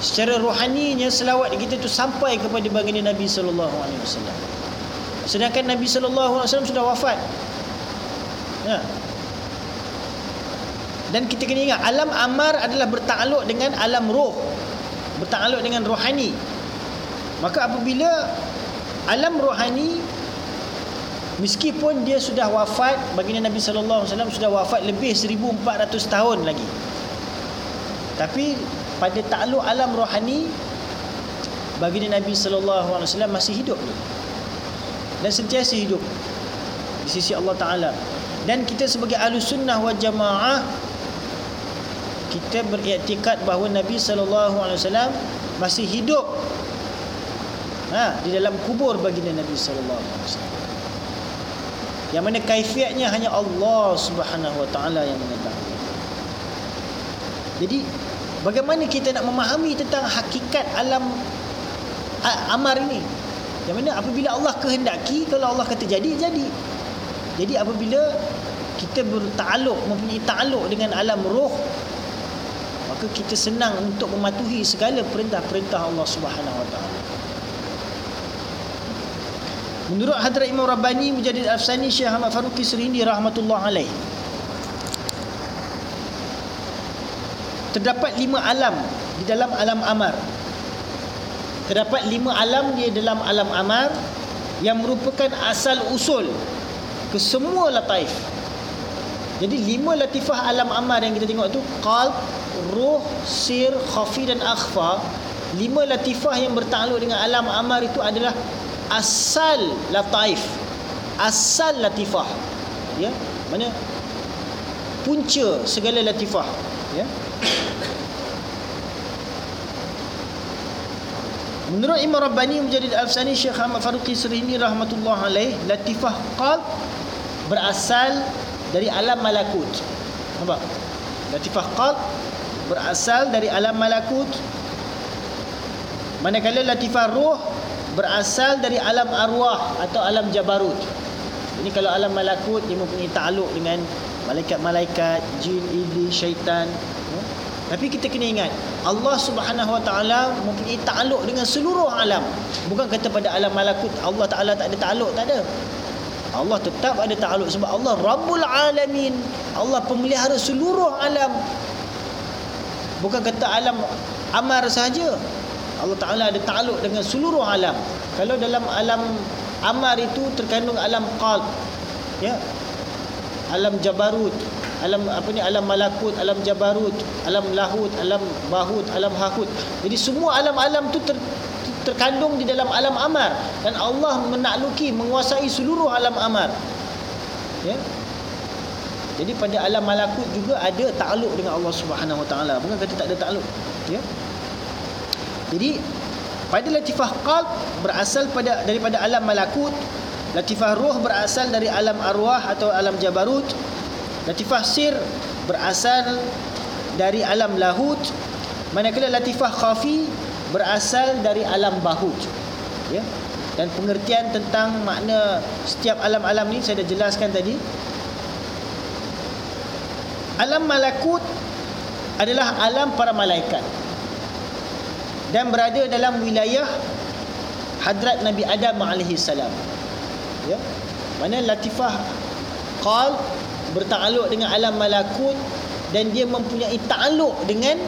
Secara rohaninya selawat kita tu sampai kepada baginda Nabi sallallahu alaihi wasallam. Sedangkan Nabi sallallahu alaihi wasallam sudah wafat. Ya. Dan kita kena ingat alam amar adalah bertakluk dengan alam roh. bertakluk dengan rohani maka apabila alam rohani meskipun dia sudah wafat baginda Nabi sallallahu alaihi wasallam sudah wafat lebih 1400 tahun lagi tapi pada takluk alam rohani baginda Nabi sallallahu alaihi wasallam masih hidup dan sentiasa hidup di sisi Allah taala dan kita sebagai ahli sunnah wal jamaah kita beriktikad bahawa Nabi wasallam masih hidup ha, di dalam kubur baginda Nabi wasallam. Yang mana kaifiatnya hanya Allah wa taala yang mengetahui jadi bagaimana kita nak memahami tentang hakikat alam amar ini? Yang mana apabila Allah kehendaki kalau Allah kata jadi jadi jadi apabila kita bertakluk mempunyai takluk dengan alam roh maka kita senang untuk mematuhi segala perintah-perintah Allah Subhanahu wa taala Menurut Hadrat Imam Rabbani Mujadid Afsani Syekh Ahmad Faruqi Serindi rahmatullah alaih. Terdapat lima alam di dalam alam amar. Terdapat lima alam di dalam alam amar yang merupakan asal usul ke semua lataif. Jadi lima latifah alam amar yang kita tengok tu qalb, ruh, sir, khafi dan akhfa. Lima latifah yang bertakluk dengan alam amar itu adalah asal lataif asal latifah. Ya? Mana? Punca segala latifah. Ya? Menurut Imam Rabbani Mujadid Al-Afsani Syekh Ahmad Faruqi Serihni rahmatullah alaih latifah qalb berasal dari alam malakut. Nampak? Latifah qalb berasal dari alam malakut. Manakala latifah ruh berasal dari alam arwah atau alam jabarut. Ini kalau alam malakut dia mempunyai takluk dengan malaikat-malaikat, jin, iblis, syaitan. Ya. Tapi kita kena ingat, Allah Subhanahu Wa Taala mempunyai takluk dengan seluruh alam. Bukan kata pada alam malakut Allah Taala tak ada takluk, tak ada. Allah tetap ada takluk sebab Allah Rabbul Alamin. Allah pemelihara seluruh alam. Bukan kata alam amar sahaja. Allah Ta'ala ada takluk dengan seluruh alam kalau dalam alam amar itu terkandung alam qalb ya alam jabarut alam apa ni alam malakut alam jabarut alam lahut alam bahut alam hakut jadi semua alam-alam tu ter, terkandung di dalam alam amar. Dan Allah menakluki menguasai seluruh alam amar. Ya? Jadi pada alam malakut juga ada takluk dengan Allah Subhanahu Wa Taala. Bukan kata tak ada takluk ya? Jadi pada latifah qalb berasal pada daripada alam malakut, latifah ruh berasal dari alam arwah atau alam jabarut, latifah sir berasal dari alam lahut, manakala latifah khafi berasal dari alam bahut. Ya. Dan pengertian tentang makna setiap alam-alam ni saya dah jelaskan tadi. Alam malakut adalah alam para malaikat dan berada dalam wilayah hadrat Nabi Adam alaihi salam. Ya. Mana latifah qal bertakluk dengan alam malakut dan dia mempunyai takluk dengan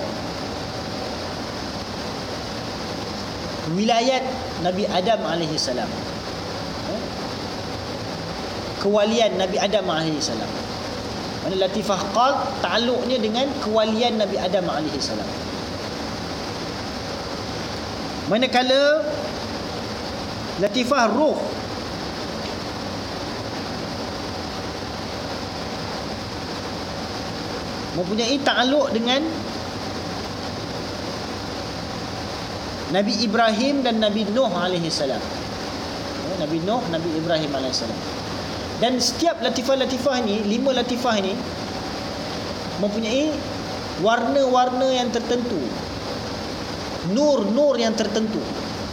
wilayah Nabi Adam alaihi salam. Ya. Kewalian Nabi Adam alaihi salam. Mana latifah qal takluknya dengan kewalian Nabi Adam alaihi salam. Manakala latifah ruh mempunyai takluk dengan Nabi Ibrahim dan Nabi Nuh alaihi salam. Ya, Nabi Nuh, Nabi Ibrahim alaihi salam. Dan setiap latifah-latifah ni, lima latifah ni mempunyai warna-warna yang tertentu nur-nur yang tertentu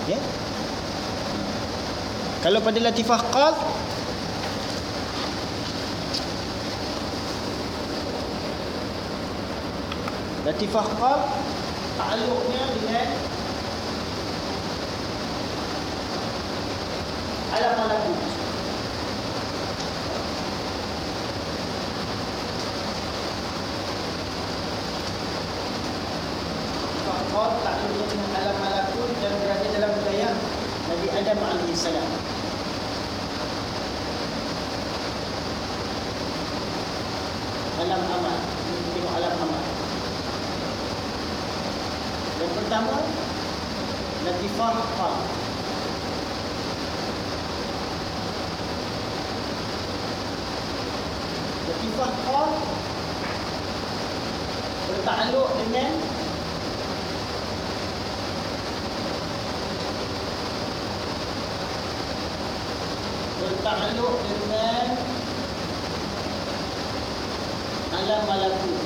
ya kalau pada latifah qalb latifah qalb takluknya dengan alam malakut. Fakot tak punya dengan alam malakut dan berada dalam bayang Nabi Adam AS. Alam amat. Tengok alam amat. Yang pertama, Latifah Fakot. Latifah Fa bertakluk dengan bertakluk dengan alam malakut.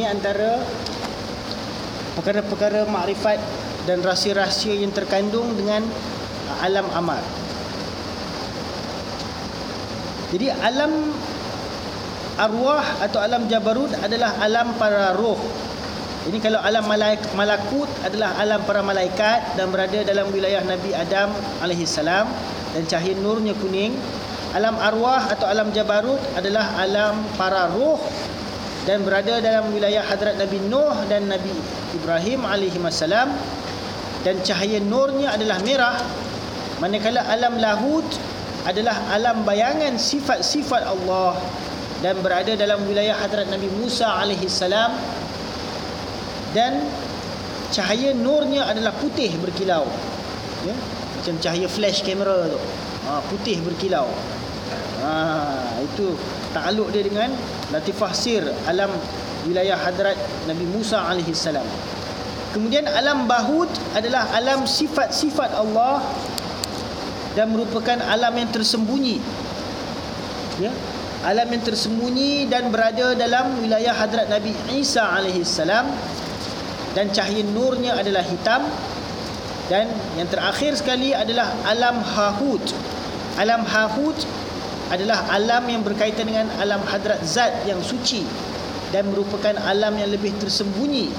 Ini antara perkara-perkara makrifat dan rahsia-rahsia yang terkandung dengan alam amar. Jadi alam arwah atau alam jabarut adalah alam para roh. Ini kalau alam malakut adalah alam para malaikat dan berada dalam wilayah Nabi Adam alaihi salam dan cahaya nurnya kuning. Alam arwah atau alam jabarut adalah alam para roh dan berada dalam wilayah hadrat Nabi Nuh dan Nabi Ibrahim alaihi wasallam dan cahaya nurnya adalah merah. Manakala alam lahut adalah alam bayangan sifat-sifat Allah dan berada dalam wilayah hadrat Nabi Musa alaihi salam dan cahaya nurnya adalah putih berkilau. Ya? Macam cahaya flash kamera tu. Ha, putih berkilau ha, itu takluk dia dengan latifah sir alam wilayah hadrat Nabi Musa alaihi salam. Kemudian alam bahut adalah alam sifat-sifat Allah dan merupakan alam yang tersembunyi. Ya. Alam yang tersembunyi dan berada dalam wilayah hadrat Nabi Isa alaihi salam dan cahaya nurnya adalah hitam dan yang terakhir sekali adalah alam hahut. Alam hahut adalah alam yang berkaitan dengan alam hadrat zat yang suci dan merupakan alam yang lebih tersembunyi.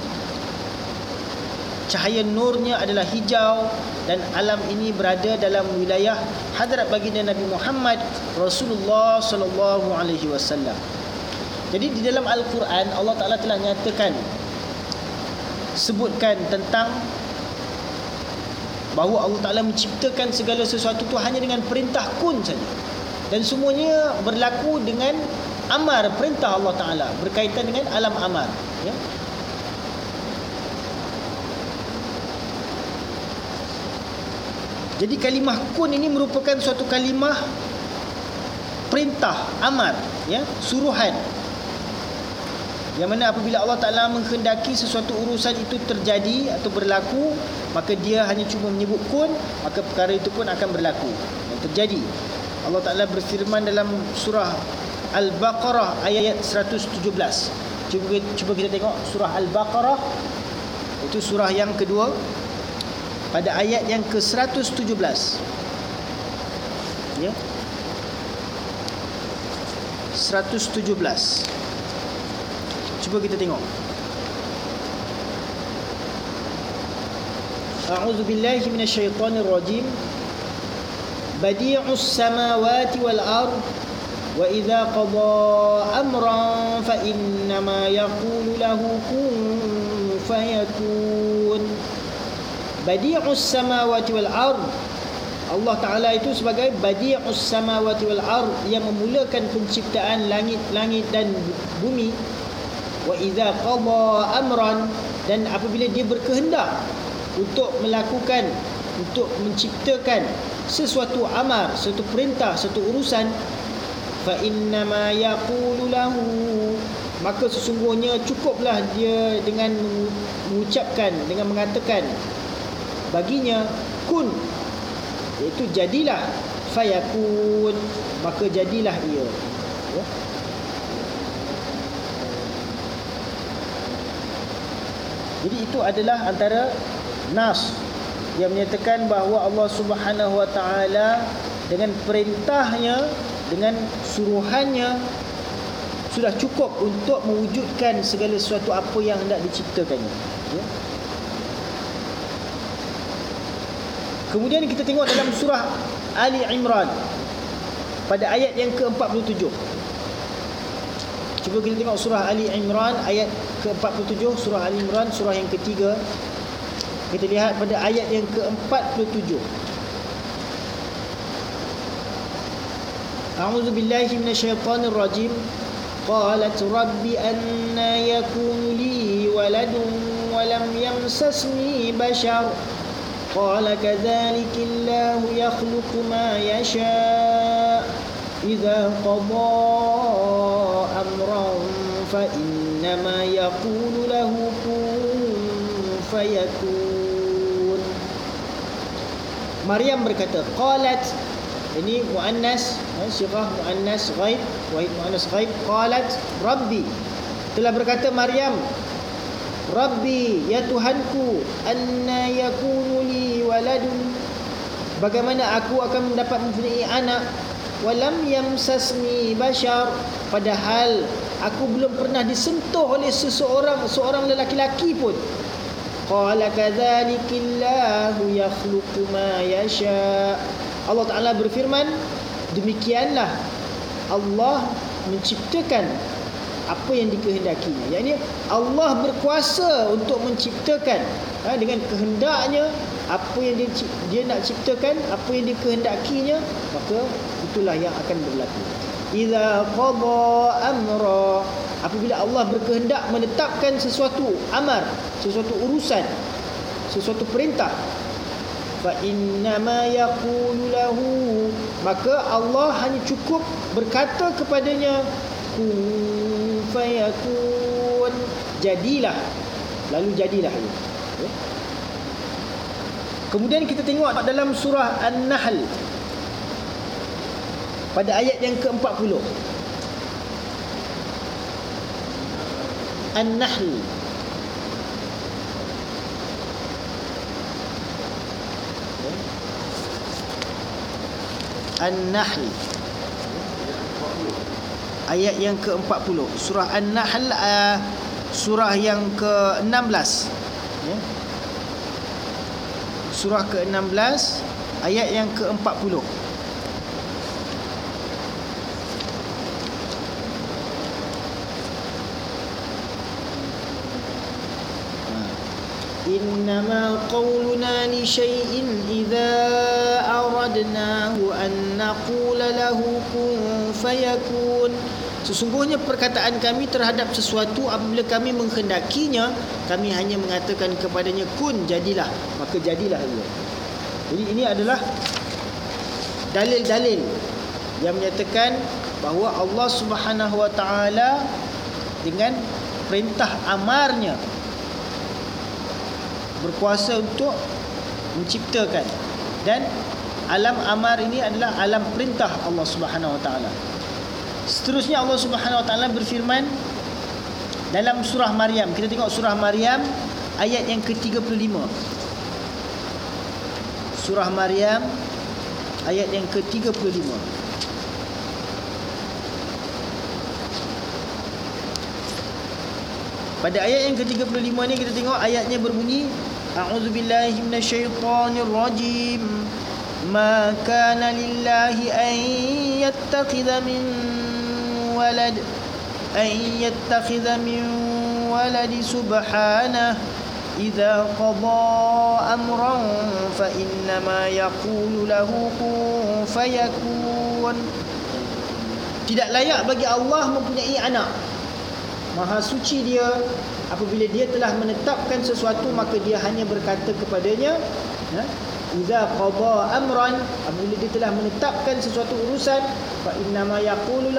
Cahaya nurnya adalah hijau dan alam ini berada dalam wilayah hadrat baginda Nabi Muhammad Rasulullah sallallahu alaihi wasallam. Jadi di dalam al-Quran Allah Taala telah nyatakan sebutkan tentang bahawa Allah Taala menciptakan segala sesuatu itu hanya dengan perintah kun saja dan semuanya berlaku dengan amar perintah Allah Taala berkaitan dengan alam amar ya Jadi kalimah kun ini merupakan suatu kalimah perintah, amar, ya, suruhan. Yang mana apabila Allah Taala menghendaki sesuatu urusan itu terjadi atau berlaku, maka dia hanya cuma menyebut kun, maka perkara itu pun akan berlaku dan terjadi. Allah Ta'ala berfirman dalam surah Al-Baqarah ayat 117 cuba, cuba kita tengok surah Al-Baqarah. Itu surah yang kedua pada ayat yang ke-117 ya. 117 cuba kita tengok. A'udzu billahi minasyaitonir rajim badi'us samawati wal ard wa idza qada amran fa inna ma yaqulu lahu kun fayakun. Badi'us samawati wal ard Allah Taala itu sebagai badi'us samawati wal ard yang memulakan penciptaan langit-langit dan bumi. Wa idza qada amran dan apabila dia berkehendak untuk melakukan untuk menciptakan sesuatu amar, satu perintah, satu urusan fa inna ma yaqulu lahu. Maka sesungguhnya cukuplah dia dengan mengucapkan dengan mengatakan baginya kun. Iaitu jadilah fayakun. Maka jadilah ia. Ya. Jadi itu adalah antara nas yang menyatakan bahawa Allah Subhanahu Wa Taala dengan perintahnya dengan suruhannya sudah cukup untuk mewujudkan segala sesuatu apa yang hendak diciptakannya. Ya. Kemudian kita tengok dalam surah Ali Imran pada ayat yang ke-47. Cuba kita tengok surah Ali Imran ayat ke-47 surah Ali Imran surah yang ketiga kita lihat pada ayat yang ke-47. A'udzu billahi minasyaitonir rajim. Rabbi anna yakunu li waladun wa lam yamsasni bashar. قال كذلك الله يخلق ما يشاء إذا قضى أمرا فإنما يقول له كن فيكون Maryam berkata qalat. Ini muannas eh, sirah muannas ghaib wahid muannas ghaib. Qalat rabbi. Telah berkata Maryam rabbi ya tuhanku anna yakunu li waladun. Bagaimana aku akan mendapat mempunyai anak? Walam yamsasni bashar. Padahal aku belum pernah disentuh oleh seseorang seorang lelaki-laki pun Qala kadzalikillahu yakhluqu ma yasha. Allah Taala berfirman, demikianlah Allah menciptakan apa yang dikehendakinya. Yakni Allah berkuasa untuk menciptakan ha, dengan kehendaknya apa yang dia, dia nak ciptakan, apa yang dikehendakinya, maka itulah yang akan berlaku. Idza qada amra apabila Allah berkehendak menetapkan sesuatu amar sesuatu urusan sesuatu perintah fa inna ma yaqulu lahu maka Allah hanya cukup berkata kepadanya kun fayakun. Jadilah. Lalu jadilah ya. Kemudian kita tengok dalam surah An-Nahl pada ayat yang ke-40 An-Nahl An-Nahl Ayat yang ke-40 Surah An-Nahl uh, Surah yang ke-16 ya. Surah ke-16 Ayat yang ke-40 إنما قولنا لشيء إذا أردناه أن نقول له كن فيكون Sesungguhnya perkataan kami terhadap sesuatu apabila kami menghendakinya kami hanya mengatakan kepadanya kun jadilah maka jadilah ia. Jadi ini adalah dalil-dalil yang menyatakan bahawa Allah Subhanahu Wa Taala dengan perintah amarnya berkuasa untuk menciptakan dan alam amar ini adalah alam perintah Allah Subhanahu Wa Taala. Seterusnya Allah Subhanahu Wa Taala berfirman dalam surah Maryam. Kita tengok surah Maryam ayat yang ke-35. Surah Maryam ayat yang ke-35. Pada ayat yang ke-35 ni kita tengok ayatnya berbunyi A'udzubillahi minasyaitonirrajim. Ma kana lillahi an yattakhidha min walad an yattakhidha min walad subhanah idza qada amran fa innama yaqulu lahu kun fayakun. Tidak layak bagi Allah mempunyai anak Maha suci dia apabila dia telah menetapkan sesuatu maka dia hanya berkata kepadanya ya idza qada amran apabila dia telah menetapkan sesuatu urusan fa inna ma yaqulu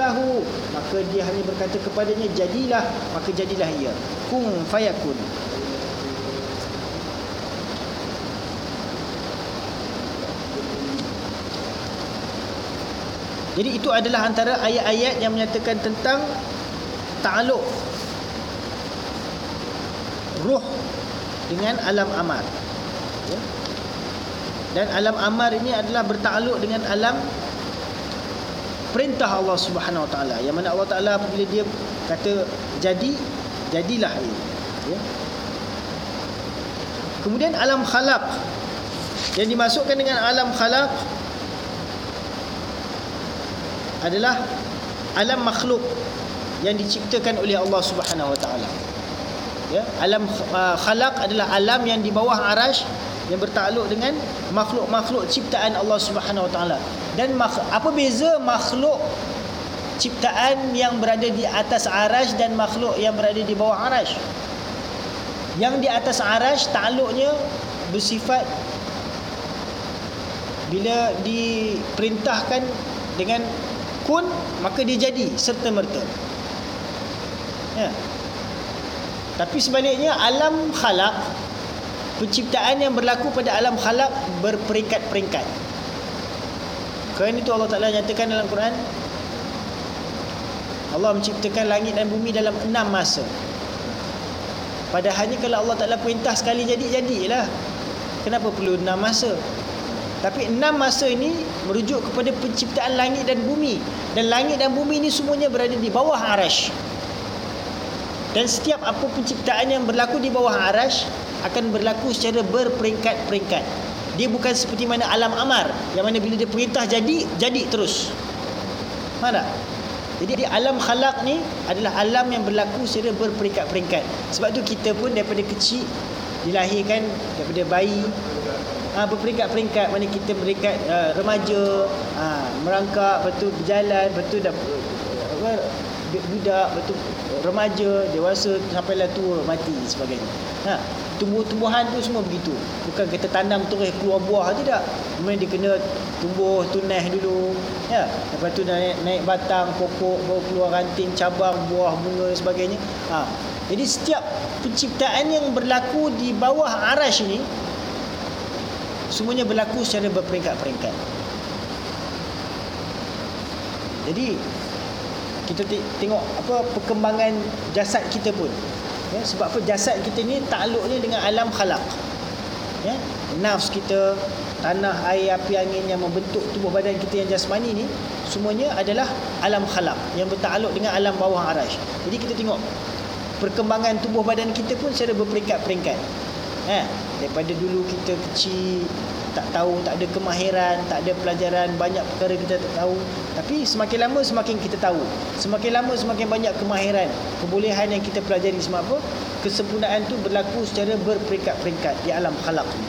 maka dia hanya berkata kepadanya jadilah maka jadilah ia. Kun fayakun. Jadi itu adalah antara ayat-ayat yang menyatakan tentang ta'aluk ruh dengan alam amar. Ya? dan alam amar ini adalah bertakluk dengan alam perintah Allah Subhanahu Wa Taala. Yang mana Allah Taala apabila dia kata jadi jadilah ia ya? kemudian alam khalaq. Yang dimasukkan dengan alam khalaq adalah alam makhluk yang diciptakan oleh Allah Subhanahu Wa Taala. Ya alam uh, khalaq adalah alam yang di bawah arash yang bertakluk dengan makhluk-makhluk ciptaan Allah Subhanahu Wa Taala. Dan apa beza makhluk ciptaan yang berada di atas arash dan makhluk yang berada di bawah arash yang di atas arash takluknya bersifat bila diperintahkan dengan kun maka dia jadi serta merta Ya. Tapi sebaliknya alam khalaq penciptaan yang berlaku pada alam khalaq berperingkat-peringkat. Kerana itu Allah Taala nyatakan dalam Quran Allah menciptakan langit dan bumi dalam enam masa. Padahalnya kalau Allah Taala perintah sekali jadi jadilah. Kenapa perlu enam masa? Tapi enam masa ini merujuk kepada penciptaan langit dan bumi. Dan langit dan bumi ini semuanya berada di bawah arash. Dan setiap apa penciptaan yang berlaku di bawah arash akan berlaku secara berperingkat-peringkat. Dia bukan seperti mana alam amar yang mana bila dia perintah jadi, jadi terus. Mana? Jadi alam khalaq ni adalah alam yang berlaku secara berperingkat-peringkat. Sebab tu kita pun daripada kecil dilahirkan daripada bayi ha, berperingkat-peringkat mana kita peringkat uh, remaja ha, merangkak betul berjalan betul dah apa budak betul remaja dewasa sampailah tua mati sebagainya. Ha tumbuh-tumbuhan tu semua begitu. Bukan kita tanam terus keluar buah tidak memang dia kena tumbuh tunas dulu. Ya lepas tu naik, naik batang pokok baru keluar ranting cabang buah bunga dan sebagainya. Ha jadi setiap penciptaan yang berlaku di bawah arash ini semuanya berlaku secara berperingkat-peringkat. Jadi kita tengok apa perkembangan jasad kita pun. Ya, sebab apa jasad kita ni takluknya dengan alam khalaq. Ya, nafs kita, tanah, air, api, angin yang membentuk tubuh badan kita yang jasmani ni semuanya adalah alam khalaq yang bertakluk dengan alam bawah arash. Jadi kita tengok perkembangan tubuh badan kita pun secara berperingkat-peringkat. Ha, daripada dulu kita kecil tak tahu, tak ada kemahiran, tak ada pelajaran, banyak perkara kita tak tahu. Tapi semakin lama semakin kita tahu. Semakin lama semakin banyak kemahiran, kebolehan yang kita pelajari sebab apa? Kesempurnaan tu berlaku secara berperingkat-peringkat di alam khalaq ni.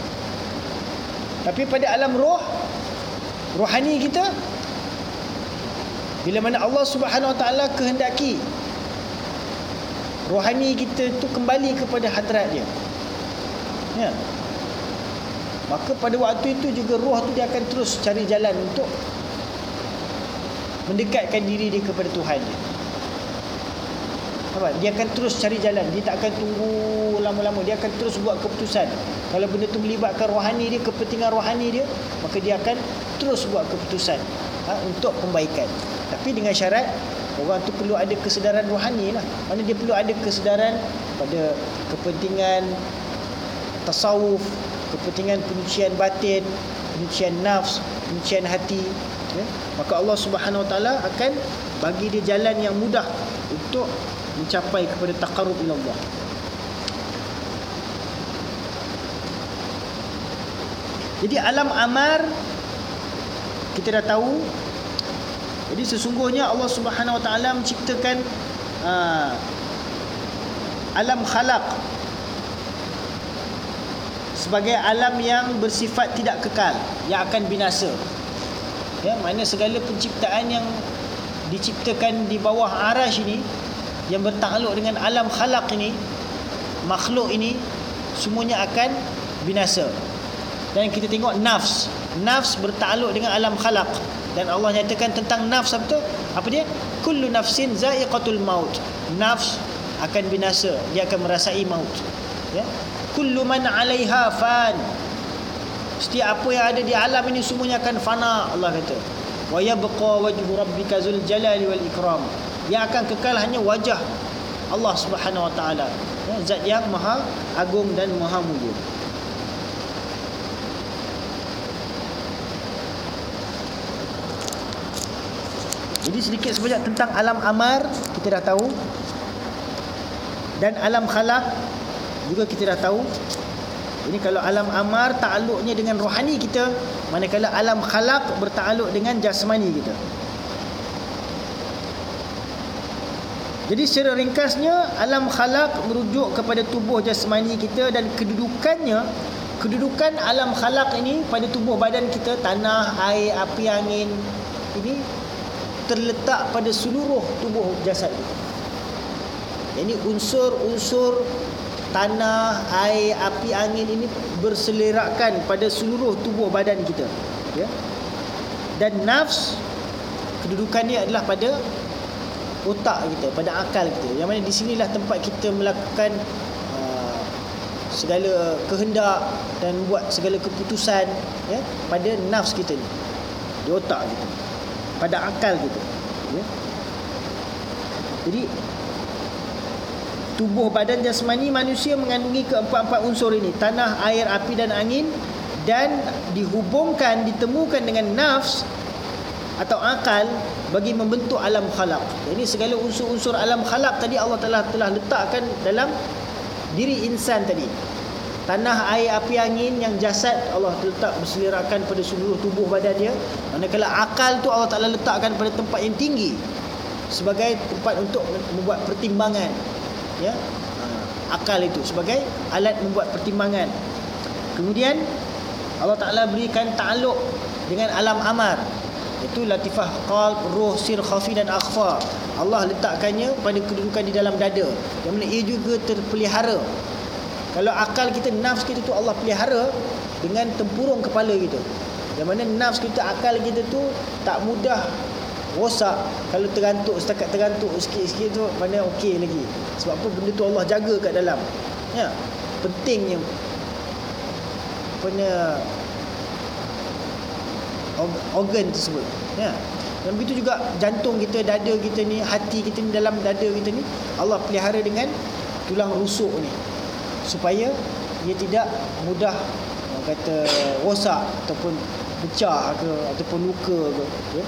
Tapi pada alam roh, rohani kita bila mana Allah Subhanahu Wa Taala kehendaki rohani kita tu kembali kepada hadrat dia. Ya. Maka pada waktu itu juga roh tu dia akan terus cari jalan untuk mendekatkan diri dia kepada Tuhan dia. Apa? Dia akan terus cari jalan. Dia tak akan tunggu lama-lama. Dia akan terus buat keputusan. Kalau benda tu melibatkan rohani dia, kepentingan rohani dia, maka dia akan terus buat keputusan ha, untuk kebaikan. Tapi dengan syarat orang tu perlu ada kesedaran rohani lah. Mana dia perlu ada kesedaran pada kepentingan tasawuf, kepentingan penyucian batin, penyucian nafs, penyucian hati. Ya? Maka Allah Subhanahu Wa Taala akan bagi dia jalan yang mudah untuk mencapai kepada taqarrub ila Allah. Jadi alam amar kita dah tahu jadi sesungguhnya Allah Subhanahu Wa Taala menciptakan uh, alam khalaq sebagai alam yang bersifat tidak kekal yang akan binasa. Ya mana segala penciptaan yang diciptakan di bawah arash ini yang bertakluk dengan alam khalaq ini makhluk ini semuanya akan binasa. Dan kita tengok nafs. Nafs bertakluk dengan alam khalaq. Dan Allah nyatakan tentang nafs apa tu? Apa dia? Kullu nafsin zaiqatul maut. Nafs akan binasa. Dia akan merasai maut. Ya kullu man 'alaiha fan. Setiap apa yang ada di alam ini semuanya akan fana Allah kata. Wa yabqa wajhu rabbika zul jalali wal ikram. Yang akan kekal hanya wajah Allah Subhanahu wa taala. Ya, zat yang maha agung dan maha mulia. Jadi sedikit sebanyak tentang alam amar kita dah tahu. Dan alam khalaq juga kita dah tahu ini kalau alam amar takluknya dengan rohani kita manakala alam khalaq bertakluk dengan jasmani kita jadi secara ringkasnya alam khalaq merujuk kepada tubuh jasmani kita dan kedudukannya kedudukan alam khalaq ini pada tubuh badan kita tanah air api angin ini terletak pada seluruh tubuh jasad kita. Jadi unsur-unsur tanah, air, api, angin ini berselerakan pada seluruh tubuh badan kita. Ya. Dan nafs kedudukannya adalah pada otak kita, pada akal kita. Yang mana di sinilah tempat kita melakukan uh, segala kehendak dan buat segala keputusan ya pada nafs kita ni. Di otak kita. Pada akal kita. Ya. Jadi tubuh badan jasmani manusia mengandungi keempat-empat unsur ini tanah air api dan angin dan dihubungkan ditemukan dengan nafs atau akal bagi membentuk alam khalaq. Jadi segala unsur-unsur alam khalaq tadi Allah telah telah letakkan dalam diri insan tadi. Tanah, air, api, angin yang jasad Allah letak berselirakan pada seluruh tubuh badan dia. Manakala akal tu Allah Taala letakkan pada tempat yang tinggi sebagai tempat untuk membuat pertimbangan. Ya. Ha, akal itu sebagai alat membuat pertimbangan. Kemudian Allah Taala berikan takluk dengan alam amar itu latifah qalb, ruh, sir, khafi dan akhfa. Allah letakkannya pada kedudukan di dalam dada. Yang mana ia juga terpelihara. Kalau akal kita, nafs kita tu Allah pelihara dengan tempurung kepala kita. Yang mana nafs kita, akal kita tu tak mudah rosak. Kalau tergantuk, setakat tergantuk sikit-sikit tu mana okey lagi. Sebab apa benda tu Allah jaga kat dalam. Ya. Pentingnya punya organ tersebut ya dan begitu juga jantung kita dada kita ni hati kita ni dalam dada kita ni Allah pelihara dengan tulang rusuk ni supaya ia tidak mudah kata rosak ataupun pecah ke ataupun luka ke ya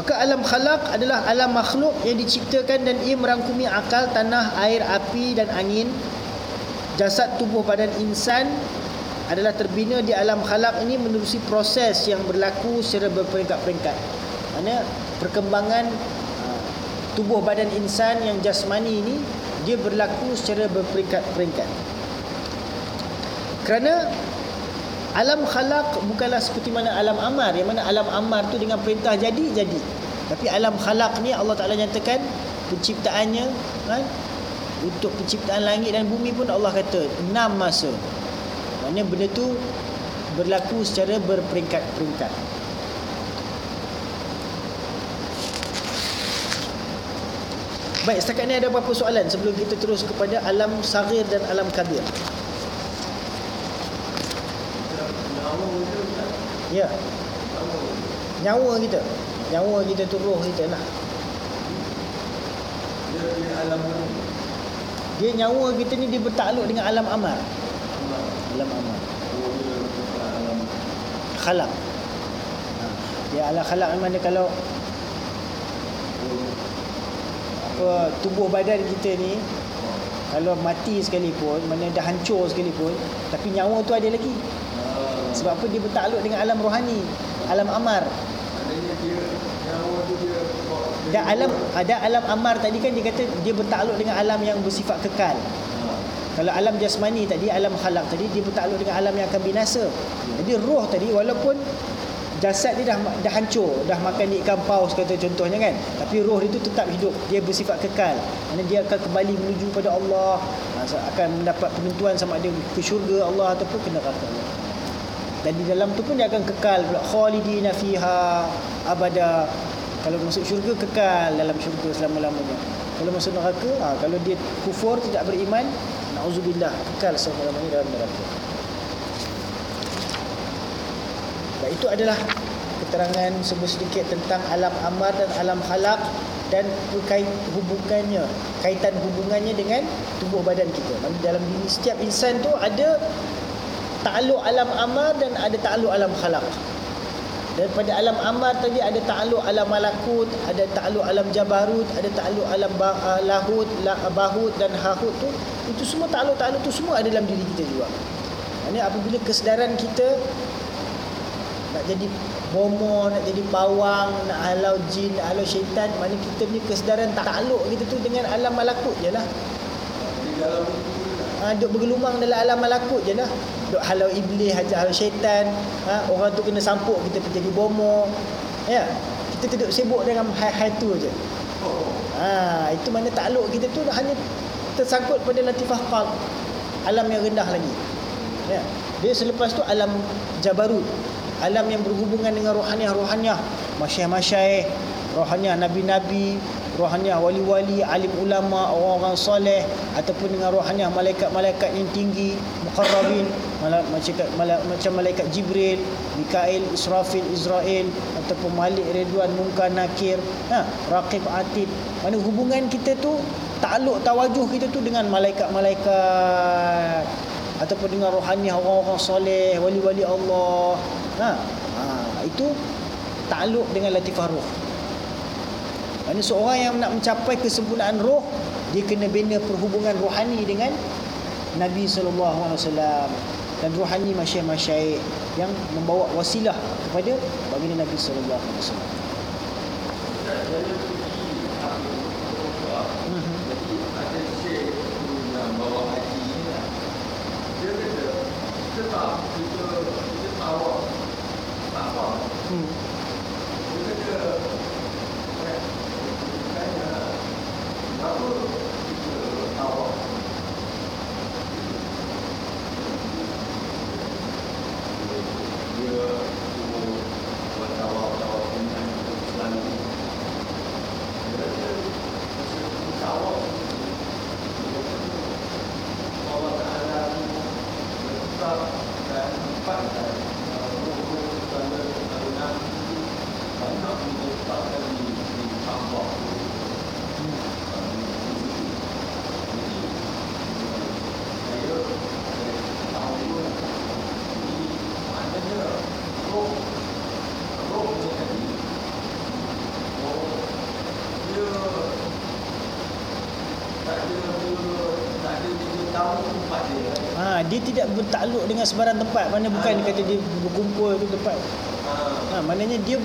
Maka alam khalaq adalah alam makhluk yang diciptakan dan ia merangkumi akal, tanah, air, api dan angin. Jasad tubuh badan insan adalah terbina di alam khalaq ini menerusi proses yang berlaku secara berperingkat-peringkat. Mana perkembangan uh, tubuh badan insan yang jasmani ini dia berlaku secara berperingkat-peringkat. Kerana Alam khalaq bukanlah seperti mana alam amar Yang mana alam amar tu dengan perintah jadi Jadi Tapi alam khalaq ni Allah Ta'ala nyatakan Penciptaannya kan? Untuk penciptaan langit dan bumi pun Allah kata Enam masa Maksudnya benda tu Berlaku secara berperingkat-peringkat Baik, setakat ni ada beberapa soalan sebelum kita terus kepada alam sagir dan alam kabir. Ya. Nyawa kita. Nyawa kita tu roh kita nak. Dia dia alam Dia nyawa kita ni dia bertakluk dengan alam amar. Alam amar. alam Khalaq. Ha. Dia alam khalaq mana kalau apa tubuh badan kita ni kalau mati sekalipun, mana dah hancur sekalipun, tapi nyawa tu ada lagi. Sebab apa dia bertakluk dengan alam rohani, alam amar. Dan alam ada alam amar tadi kan dia kata dia bertakluk dengan alam yang bersifat kekal. Kalau alam jasmani tadi, alam khalaq tadi dia bertakluk dengan alam yang akan binasa. Jadi roh tadi walaupun jasad dia dah dah hancur, dah makan ikan paus kata contohnya kan. Tapi roh dia tu tetap hidup, dia bersifat kekal. Mana dia akan kembali menuju pada Allah, akan mendapat penentuan sama ada ke syurga Allah ataupun ke neraka Allah. Dan di dalam tu pun dia akan kekal pula khalidina fiha abada. Kalau masuk syurga kekal dalam syurga selama-lamanya. Kalau masuk neraka, ha, kalau dia kufur tidak beriman, nauzubillah kekal selama-lamanya dalam neraka. Dan itu adalah keterangan sedikit tentang alam amar dan alam khalaq dan berkait hubungannya kaitan hubungannya dengan tubuh badan kita. Dalam diri setiap insan tu ada takluk alam amar dan ada takluk alam khalaq. Dan pada alam amar tadi ada takluk alam malakut, ada takluk alam jabarut, ada takluk alam uh, lahut, la, bahut dan hahut tu. Itu semua takluk-takluk tu semua ada dalam diri kita juga. Ini apabila kesedaran kita nak jadi bomo, nak jadi bawang, nak halau jin, nak halau syaitan, mana kita punya kesedaran takluk kita tu dengan alam malakut je lah. di dalam Ha, duk bergelumang dalam alam malakut je lah. Duk halau iblis, hajar halau syaitan. Ha, orang tu kena sampuk, kita pergi jadi. Ya. Kita duduk sibuk dengan hal-hal tu je. Ha, itu mana takluk kita tu hanya tersangkut pada latifah qalb. Alam yang rendah lagi. Ya. Dia selepas tu alam jabarut. Alam yang berhubungan dengan rohaniah-rohaniah, masyayikh-masyayikh, rohaniah nabi-nabi, rohaniah wali-wali, alim ulama, orang-orang soleh ataupun dengan rohaniah malaikat-malaikat yang tinggi, muqarrabin, macam macam malaikat Jibril, Mikail, Israfil, Israel ataupun Malik Ridwan, Munkar Nakir, ha, Raqib Atid. Mana hubungan kita tu takluk tawajuh kita tu dengan malaikat-malaikat ataupun dengan rohaniah orang-orang soleh, wali-wali Allah. Ha, ha itu takluk dengan latifah roh. Maksudnya seorang yang nak mencapai kesempurnaan roh, dia kena bina perhubungan rohani dengan Nabi sallallahu alaihi wasallam dan rohani masyayikh-masyayikh yang membawa wasilah kepada baginda Nabi sallallahu alaihi wasallam. Mhm. Jadi ada syekh yang bawa haji ni lah. Dia kata, kita tak, kita, kita tahu tak faham. Hmm. Dia kata, eh, tanya, kenapa kita tahu? Dia suruh buat tawaf-tawaf dengan selalu. Dia kata, masa tawaf, Allah Ta'ala letak dan tempatkan uh, ruh-ruh tanda tanda banyak diletakkan di di Kaabah tu. Hmm. Uh, di- di situ. Jadi, saya saya tahu pun, jadi maknanya roh roh ni tadi roh dia tak ada tak ada dia tahu tempat dia Ha, dia tidak bertakluk dengan sebarang tempat. Mana bukan dia kata dia berkumpul tu tempat. ha, maknanya dia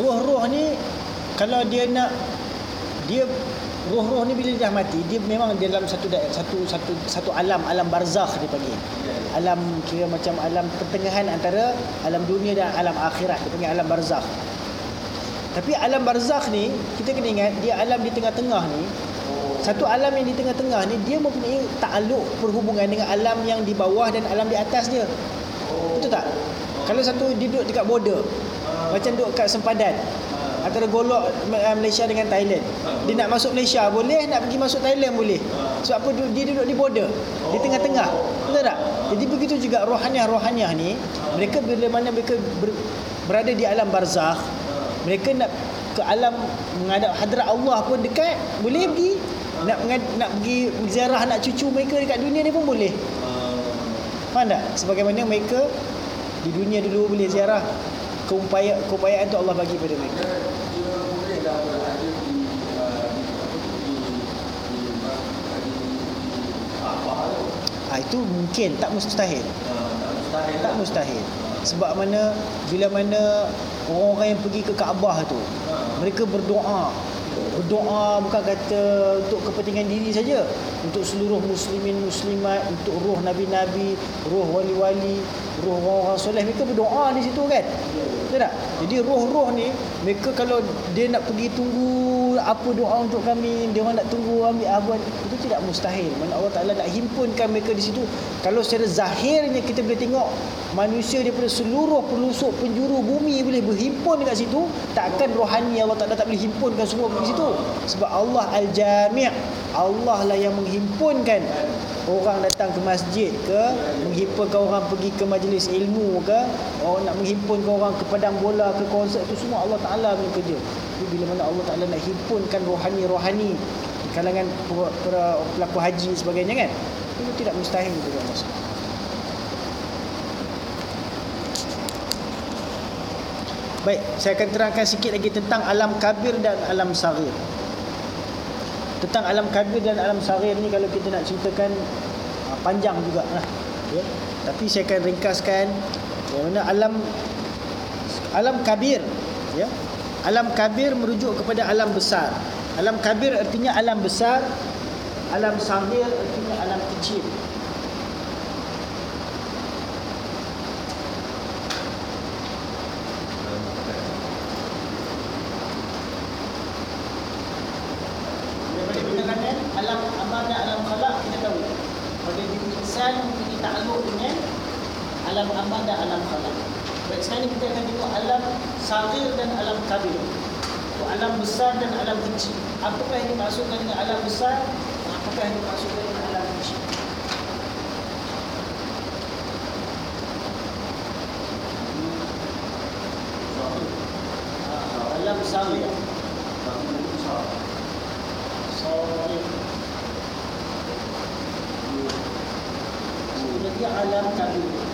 roh-roh ni kalau dia nak dia roh-roh ni bila dia dah mati dia memang dalam satu satu satu satu alam alam barzakh dia panggil. Alam kira macam alam pertengahan antara alam dunia dan alam akhirat dia panggil alam barzakh. Tapi alam barzakh ni kita kena ingat dia alam di tengah-tengah ni satu alam yang di tengah-tengah ni dia mempunyai takluk perhubungan dengan alam yang di bawah dan alam di atas dia. Betul tak? Kalau satu duduk dekat border macam duduk kat sempadan antara golok eh, Malaysia dengan Thailand. Dia nak masuk Malaysia boleh, nak pergi masuk Thailand boleh. Sebab apa dia duduk di border, di tengah-tengah. Betul tak? Jadi begitu juga rohaniah-rohaniah ni, mereka bila mana mereka ber, berada di alam barzakh, mereka nak ke alam menghadap hadrat Allah pun dekat, boleh pergi. Nak nak pergi ziarah anak cucu mereka dekat dunia ni pun boleh. Faham tak? Sebagaimana mereka di dunia dulu boleh ziarah keupaya keupayaan tu Allah bagi pada mereka. Ha, itu mungkin tak mustahil. tak mustahil. Sebab mana bila mana orang-orang yang pergi ke Kaabah tu mereka berdoa berdoa bukan kata untuk kepentingan diri saja. Untuk seluruh muslimin muslimat untuk roh nabi-nabi roh wali-wali roh orang-orang soleh. Mereka berdoa di situ kan? Betul tak? Jadi roh-roh ni mereka kalau dia nak pergi tunggu apa doa untuk kami dia orang nak tunggu ambil abad itu tidak mustahil. Mana Allah Taala nak himpunkan mereka di situ. Kalau secara zahirnya kita boleh tengok manusia daripada seluruh pelusuk penjuru bumi boleh berhimpun dekat situ takkan rohani Allah Taala tak boleh himpunkan semua di situ. Sebab Allah Al-Jami' Allah lah yang menghimpunkan orang datang ke masjid ke menghimpunkan orang pergi ke majlis ilmu ke orang nak menghimpunkan orang ke padang bola ke konsert itu semua Allah Taala punya kerja tapi bila mana Allah Taala nak himpunkan rohani-rohani di kalangan pelaku haji sebagainya kan itu tidak mustahil juga masuk Baik, saya akan terangkan sikit lagi tentang alam kabir dan alam saghir. Tentang alam kabir dan alam saghir ni kalau kita nak ceritakan ah, panjang juga lah. Ya. Tapi saya akan ringkaskan yang mana alam alam kabir ya. Alam kabir merujuk kepada alam besar. Alam kabir artinya alam besar. Alam saghir artinya alam kecil. Daripada kita katakan alam amal dan alam khalaq kita tahu. Pada diri insan mempunyai takluk dengan alam amal dan alam khalaq. Baik, sekarang ni kita akan tengok sagir dan alam kabir. So, alam besar dan alam kecil. Apakah yang dimaksudkan dengan alam besar? Apakah yang dimaksudkan dengan alam kecil? Ah, Alam sagir. Satu lagi alam kabir.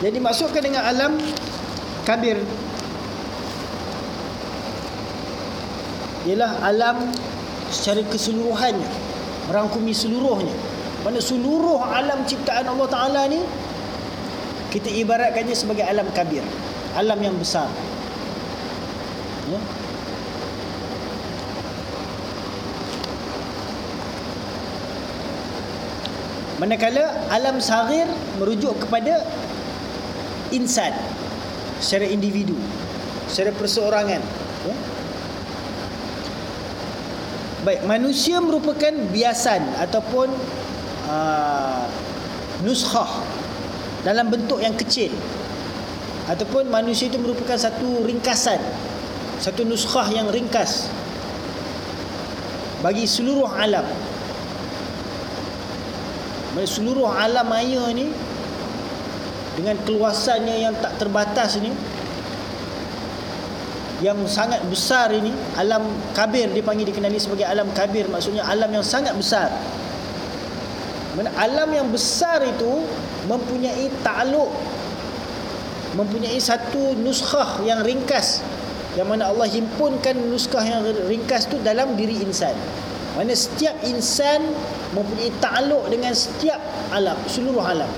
Jadi masukkan dengan alam kabir. Ialah alam secara keseluruhannya merangkumi seluruhnya. Mana seluruh alam ciptaan Allah Ta'ala ni kita ibaratkannya sebagai alam kabir alam yang besar. Ya? manakala alam sagir merujuk kepada insan secara individu secara perseorangan ya? baik manusia merupakan biasan ataupun uh, nuskhah dalam bentuk yang kecil ataupun manusia itu merupakan satu ringkasan satu nuskhah yang ringkas bagi seluruh alam seluruh alam maya ni dengan keluasannya yang tak terbatas ni yang sangat besar ini alam kabir dipanggil dikenali sebagai alam kabir. Maksudnya alam yang sangat besar. Alam yang besar itu mempunyai takluk mempunyai satu nuskhah yang ringkas yang mana Allah himpunkan nuskhah yang ringkas tu dalam diri insan. Mana setiap insan mempunyai takluk dengan setiap alam seluruh alam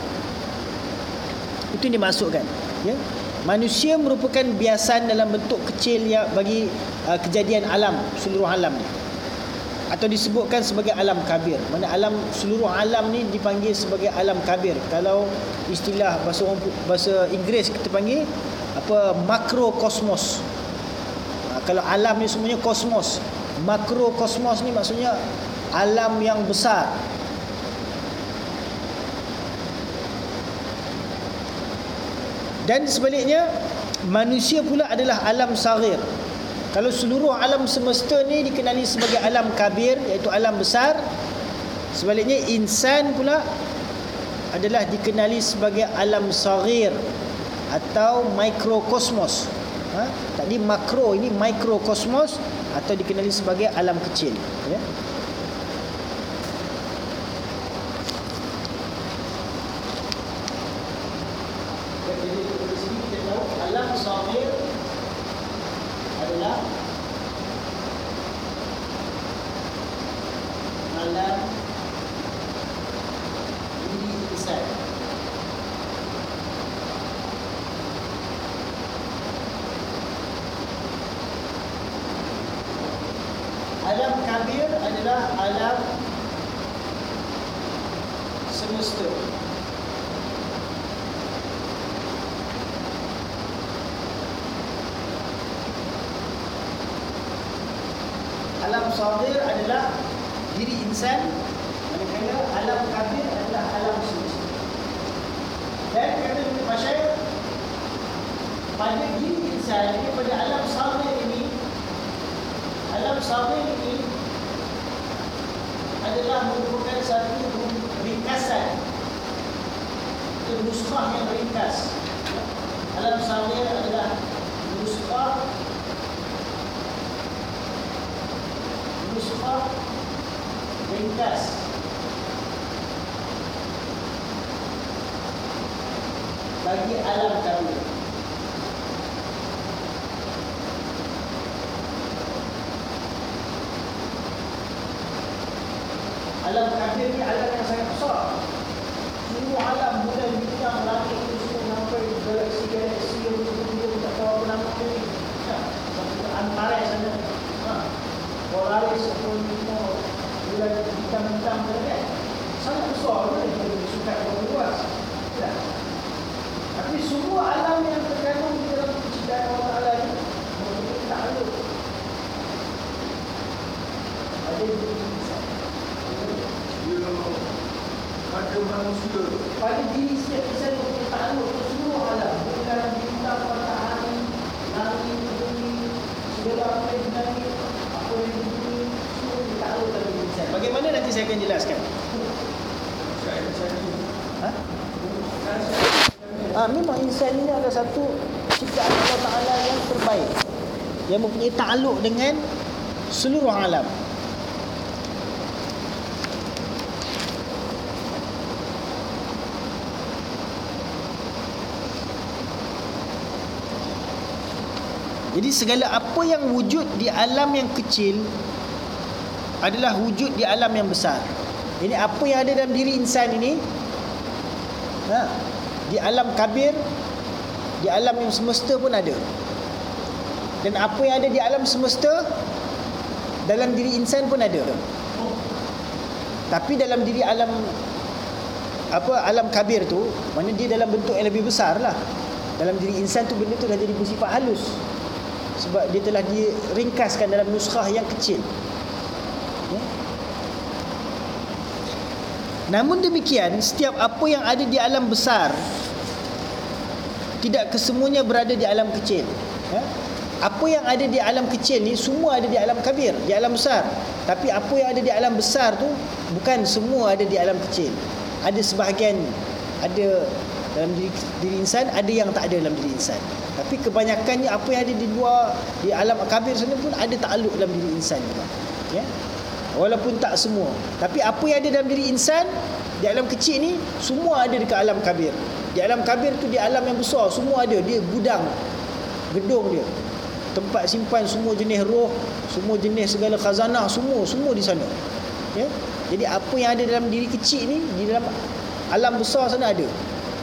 itu yang dimasukkan ya. Manusia merupakan biasan dalam bentuk kecil ya bagi uh, kejadian alam seluruh alam ni. Atau disebutkan sebagai alam kabir. Mana alam seluruh alam ni dipanggil sebagai alam kabir. Kalau istilah bahasa orang bahasa Inggeris kita panggil apa makrokosmos. Ha, kalau alam ni semuanya kosmos. Makrokosmos ni maksudnya alam yang besar dan sebaliknya manusia pula adalah alam saghir kalau seluruh alam semesta ni dikenali sebagai alam kabir iaitu alam besar sebaliknya insan pula adalah dikenali sebagai alam saghir atau mikrokosmos. Ha? tadi makro ini mikrokosmos atau dikenali sebagai alam kecil ya Jadi di sini kita tahu alam saghir adalah alam diri insan. Alam kabir adalah alam semesta. Alam saghir adalah diri insan manakala alam kabir adalah alam semesta. Dan kata Ibn Masyair pada diri insan ini pada alam saghir ini alam saghir ini adalah merupakan satu ringkasan itu nuskhah yang ringkas alam saghir adalah nuskhah nuskhah ringkas bagi alam kabir alam kabir ni alam yang sangat besar semua alam mulai bintang langit itu semua sampai galaksi galaksi yang betul-betul tak tahu apa nama dia ni ha, sampai ke antara sana ha, Polaris ataupun semua bulan bintang-bintang tu kan sangat besar tu ni kalau sukat berapa luas tak Tapi semua alam yang terkandung di dalam penciptaan Allah Ta'ala ni mempunyai takluk. Ada di diri insan. Dia ada manusia. Pada diri setiap insan mempunyai takluk ke seluruh alam. Bukan bintang, matahari, langit, bumi, segala apa yang di langit, apa yang di bumi, semua ditakluk dalam diri insan. Bagaimana nanti saya akan jelaskan? Saya cari. Ha? Ah, memang insan ini adalah satu ciptaan Allah Taala yang terbaik mempunyai takluk dengan seluruh alam. Jadi segala apa yang wujud di alam yang kecil adalah wujud di alam yang besar. Ini apa yang ada dalam diri insan ini ha, di alam kabir di alam yang semesta pun ada dan apa yang ada di alam semesta dalam diri insan pun ada tapi dalam diri alam apa alam kabir tu mana dia dalam bentuk yang lebih besar lah dalam diri insan tu benda tu dah jadi bersifat halus sebab dia telah diringkaskan dalam nuskhah yang kecil ya? Namun demikian, setiap apa yang ada di alam besar tidak kesemuanya berada di alam kecil. Ya? Apa yang ada di alam kecil ni semua ada di alam kabir, di alam besar. Tapi apa yang ada di alam besar tu bukan semua ada di alam kecil. Ada sebahagian ada dalam diri, diri insan, ada yang tak ada dalam diri insan. Tapi kebanyakannya apa yang ada di luar di alam kabir sana pun ada takluk dalam diri insan juga. Ya? Walaupun tak semua Tapi apa yang ada dalam diri insan Di alam kecil ni Semua ada dekat alam kabir Di alam kabir tu di alam yang besar Semua ada Dia gudang Gedung dia Tempat simpan semua jenis roh Semua jenis segala khazanah Semua Semua di sana ya? Jadi apa yang ada dalam diri kecil ni Di dalam alam besar sana ada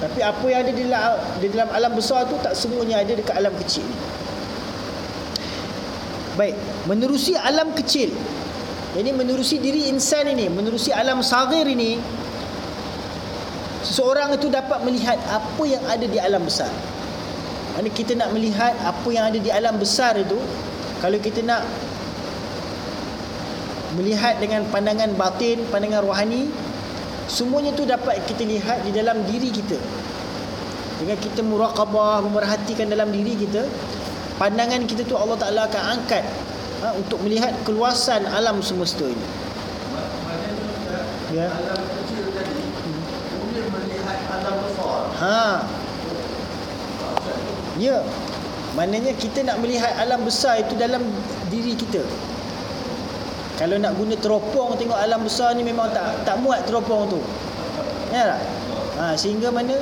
Tapi apa yang ada di dalam, di dalam alam besar tu Tak semuanya ada dekat alam kecil ni Baik Menerusi alam kecil jadi menerusi diri insan ini, menerusi alam sagir ini, seseorang itu dapat melihat apa yang ada di alam besar. Mana kita nak melihat apa yang ada di alam besar itu, kalau kita nak melihat dengan pandangan batin, pandangan rohani, semuanya itu dapat kita lihat di dalam diri kita. Dengan kita muraqabah, memerhatikan dalam diri kita, pandangan kita tu Allah Taala akan angkat ha, untuk melihat keluasan alam semesta ini. Ya. alam kecil tadi boleh melihat alam besar. Ha, ya. Maknanya kita nak melihat alam besar itu dalam diri kita. Kalau nak guna teropong tengok alam besar ni memang tak tak muat teropong tu. Ya tak? Ha, sehingga mana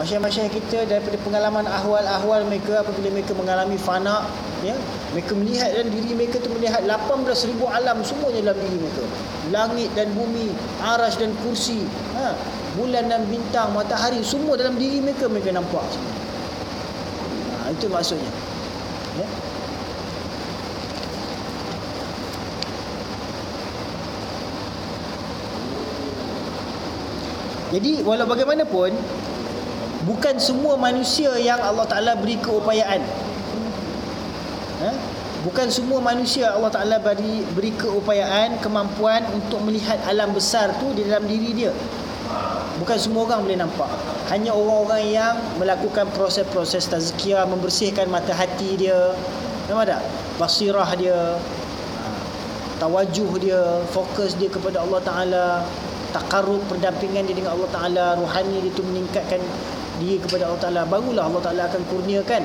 masyarakat kita daripada pengalaman ahwal-ahwal mereka apabila mereka mengalami fana ya mereka melihat dan diri mereka tu melihat 18,000 alam semuanya dalam diri mereka langit dan bumi aras dan kursi ha, bulan dan bintang matahari semua dalam diri mereka mereka nampak semua itu maksudnya ya Jadi walau bagaimanapun bukan semua manusia yang Allah Taala beri keupayaan. Ha? Bukan semua manusia Allah Taala beri beri keupayaan, kemampuan untuk melihat alam besar tu di dalam diri dia. Bukan semua orang boleh nampak. Hanya orang-orang yang melakukan proses-proses tazkiyah, membersihkan mata hati dia. Nampak tak? Basirah dia, tawajuh dia, fokus dia kepada Allah Taala, takarrub perdampingan dia dengan Allah Taala, rohani dia tu meningkatkan dia kepada Allah Taala. Barulah Allah Taala akan kurniakan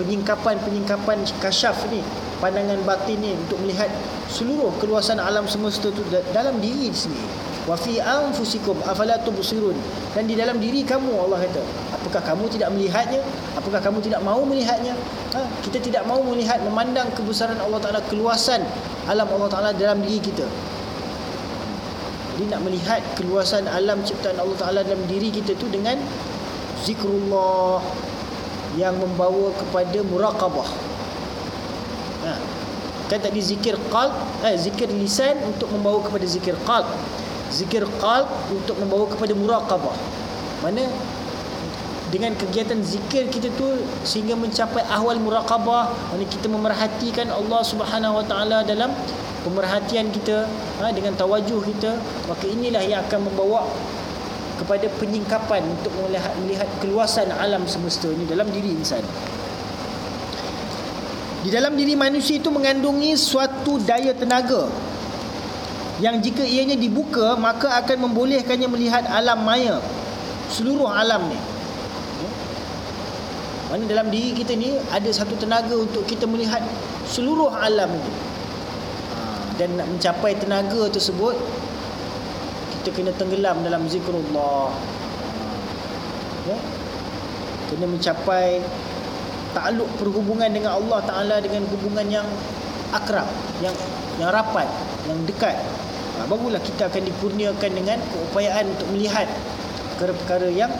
penyingkapan-penyingkapan kasyaf ni, pandangan batin ni untuk melihat seluruh keluasan alam semesta tu dalam diri sendiri. Wa fi anfusikum afala tubsirun. Dan di dalam diri kamu Allah kata, apakah kamu tidak melihatnya? Apakah kamu tidak mahu melihatnya? Ha? Kita tidak mahu melihat memandang kebesaran Allah Taala, keluasan alam Allah Taala dalam diri kita. Jadi nak melihat keluasan alam ciptaan Allah Taala dalam diri kita tu dengan zikrullah yang membawa kepada muraqabah. Ha. Kan tadi zikir qalb, eh zikir lisan untuk membawa kepada zikir qalb. Zikir qalb untuk membawa kepada muraqabah. Mana dengan kegiatan zikir kita tu sehingga mencapai ahwal muraqabah mana kita memerhatikan Allah Subhanahu Wa Taala dalam pemerhatian kita ha, dengan tawajuh kita maka inilah yang akan membawa kepada penyingkapan untuk melihat melihat keluasan alam semesta ini dalam diri insan. Di dalam diri manusia itu mengandungi suatu daya tenaga yang jika ianya dibuka maka akan membolehkannya melihat alam maya seluruh alam ni. Mana dalam diri kita ni ada satu tenaga untuk kita melihat seluruh alam ni. Ha, dan nak mencapai tenaga tersebut kita kena tenggelam dalam zikrullah. Ha. Ya. Kena mencapai takluk perhubungan dengan Allah Taala dengan hubungan yang akrab, yang yang rapat, yang dekat. Ha, barulah kita akan dikurniakan dengan keupayaan untuk melihat perkara-perkara yang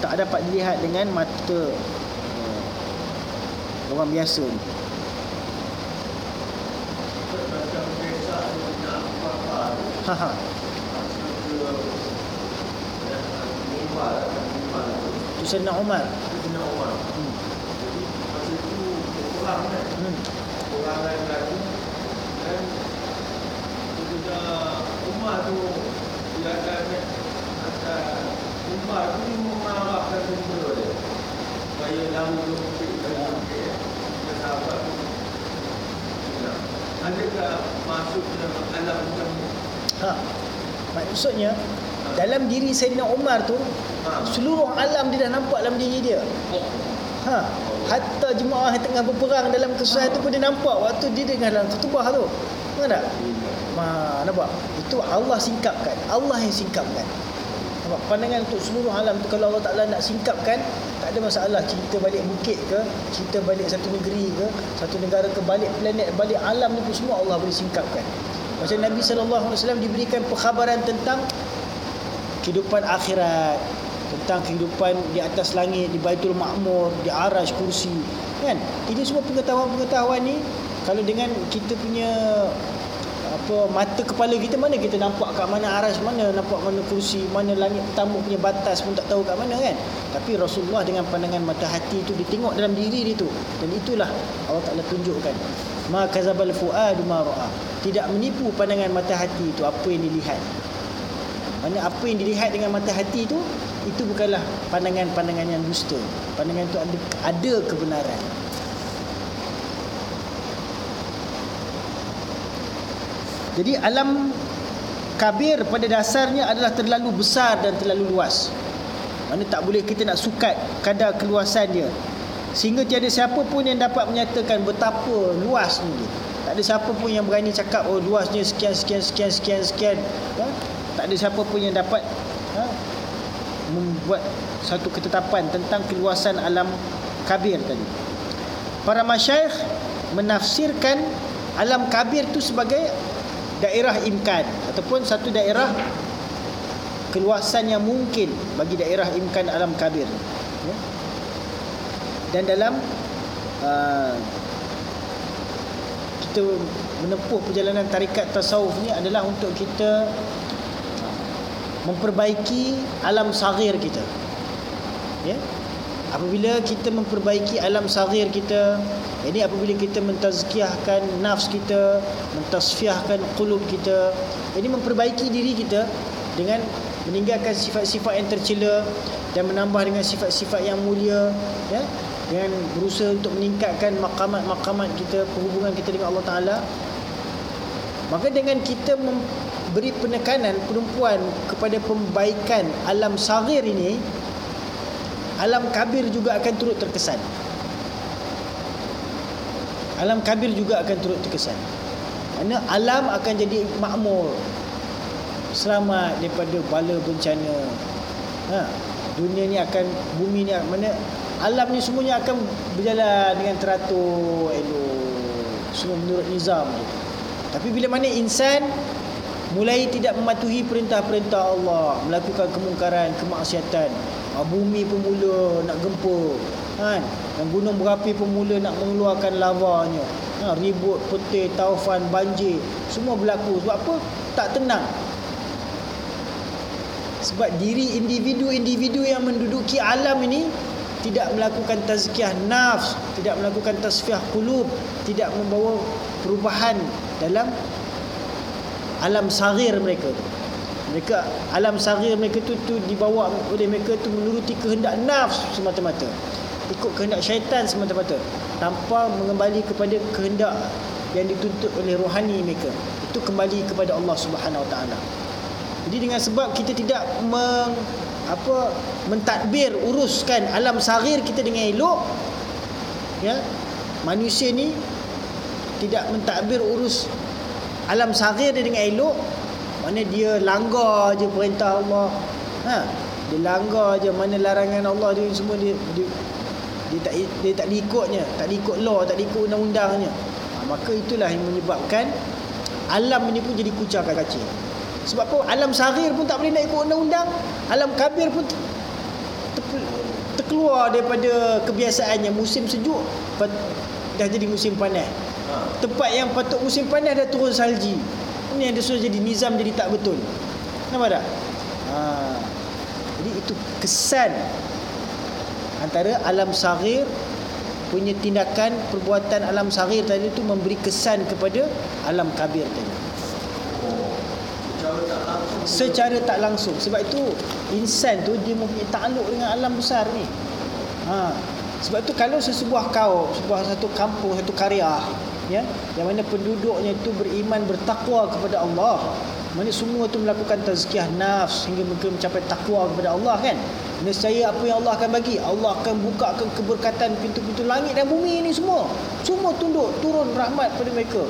tak dapat dilihat dengan mata uh, orang biasa ni. Ha ha. Tu Sayyidina Umar. Hmm. Hmm. Umar tu dia akan Umar tu mengarahkan benda dia supaya lama tu mungkin dia sahabat tu adakah masuk dalam alam macam ni Ha. Maksudnya dalam diri Sayyidina Umar tu Ha. seluruh alam dia dah nampak dalam diri dia. Ha. Hatta jemaah yang tengah berperang dalam kesusahan tu pun dia nampak waktu dia dengan dalam ketubah tu. Nampak tak? Ma, nampak? Itu Allah singkapkan. Allah yang singkapkan. Nampak? Pandangan untuk seluruh alam tu kalau Allah Ta'ala nak singkapkan tak ada masalah cerita balik bukit ke cerita balik satu negeri ke satu negara ke balik planet balik alam ni pun semua Allah boleh singkapkan macam Nabi SAW diberikan perkhabaran tentang kehidupan akhirat tentang kehidupan di atas langit di Baitul Makmur di Arash kursi kan ini semua pengetahuan-pengetahuan ni kalau dengan kita punya apa mata kepala kita mana? Kita nampak kat mana Arash mana nampak mana kursi mana langit pertama punya batas pun tak tahu kat mana kan? Tapi Rasulullah dengan pandangan mata hati itu dia tengok dalam diri dia tu. Dan itulah Allah Taala tunjukkan. Ma kazabal fuadu ma ra'a. Tidak menipu pandangan mata hati itu apa yang dilihat. Mana apa yang dilihat dengan mata hati itu itu bukanlah pandangan-pandangan yang dusta. Pandangan itu ada ada kebenaran Jadi alam kabir pada dasarnya adalah terlalu besar dan terlalu luas. Mana tak boleh kita nak sukat kadar keluasan dia. Sehingga tiada siapa pun yang dapat menyatakan betapa luasnya dia. Tak ada siapa pun yang berani cakap oh luasnya sekian sekian sekian sekian sekian. Ha? Tak ada siapa pun yang dapat ha? membuat satu ketetapan tentang keluasan alam kabir tadi. Para masyayikh menafsirkan alam kabir itu sebagai daerah imkan ataupun satu daerah keluasan yang mungkin bagi daerah imkan alam kabir. Ya. dan dalam uh, kita menempuh perjalanan tarikat tasawuf ni adalah untuk kita memperbaiki alam sagir kita. Ya apabila kita memperbaiki alam sagir kita ini apabila kita mentazkiyahkan nafs kita mentasfiahkan qulub kita ini memperbaiki diri kita dengan meninggalkan sifat-sifat yang tercela dan menambah dengan sifat-sifat yang mulia ya dengan berusaha untuk meningkatkan makamat-makamat kita perhubungan kita dengan Allah Taala. Maka dengan kita memberi penekanan perempuan kepada pembaikan alam sagir ini alam kabir juga akan turut terkesan. Alam kabir juga akan turut terkesan. Kerana alam akan jadi makmur selamat daripada bala bencana. Ha, dunia ni akan bumi ni mana alam ni semuanya akan berjalan dengan teratur elok. Semua menurut nizam je. tapi bila mana insan mulai tidak mematuhi perintah-perintah Allah melakukan kemungkaran kemaksiatan ha, bumi pun mula nak gempur kan? Dan gunung berapi pun mula nak mengeluarkan lavanya. Ha, ribut petir taufan banjir semua berlaku. Sebab apa? Tak tenang. Sebab diri individu-individu yang menduduki alam ini tidak melakukan tazkiyah nafs, tidak melakukan tasfiyah qulub, tidak membawa perubahan dalam alam saghir mereka. Mereka alam saghir mereka tu tu dibawa oleh mereka tu menuruti kehendak nafs semata-mata. Ikut kehendak syaitan semata-mata tanpa mengembali kepada kehendak yang dituntut oleh rohani mereka. Itu kembali kepada Allah Subhanahu Wa Taala. Jadi dengan sebab kita tidak meng, apa mentadbir uruskan alam saghir kita dengan elok ya manusia ni tidak mentadbir urus alam saghir dia dengan elok mana dia langgar je perintah Allah. Ha? Dia langgar je mana larangan Allah dia semua dia dia, dia tak dia tak diikutnya. Tak diikut law tak diikut undang-undangnya. Ha, maka itulah yang menyebabkan alam ini pun jadi kucar kacir sebab apa? Alam saghir pun tak boleh nak ikut undang-undang. Alam kabir pun ter- terkeluar daripada kebiasaannya. Musim sejuk dah jadi musim panas. Tempat yang patut musim panas dah turun salji ini yang dia sudah jadi nizam jadi tak betul. Nampak tak? Ha. jadi itu kesan antara alam saghir punya tindakan perbuatan alam saghir tadi itu memberi kesan kepada alam kabir tadi. Secara tak langsung. Secara tak langsung. Sebab itu insan tu dia mempunyai takluk dengan alam besar ni. Ha. sebab tu kalau sesebuah kaum sebuah satu kampung satu karya ya? Yang mana penduduknya itu beriman bertakwa kepada Allah. Mana semua tu melakukan tazkiyah nafs hingga mereka mencapai takwa kepada Allah kan? Nescaya apa yang Allah akan bagi Allah akan bukakan keberkatan pintu-pintu langit dan bumi ini semua. Semua tunduk turun rahmat pada mereka.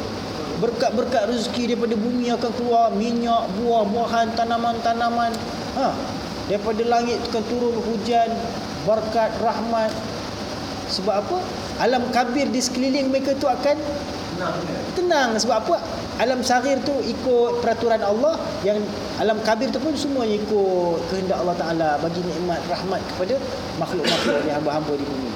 Berkat-berkat rezeki daripada bumi akan keluar minyak buah-buahan tanaman-tanaman. Ha? Daripada langit akan turun hujan berkat rahmat sebab apa? Alam kabir di sekeliling mereka tu akan tenang. Sebab apa? Alam saghir tu ikut peraturan Allah yang alam kabir tu pun semuanya ikut kehendak Allah Taala. Bagi nikmat rahmat kepada makhluk-makhluk yang hamba-hamba di bumi.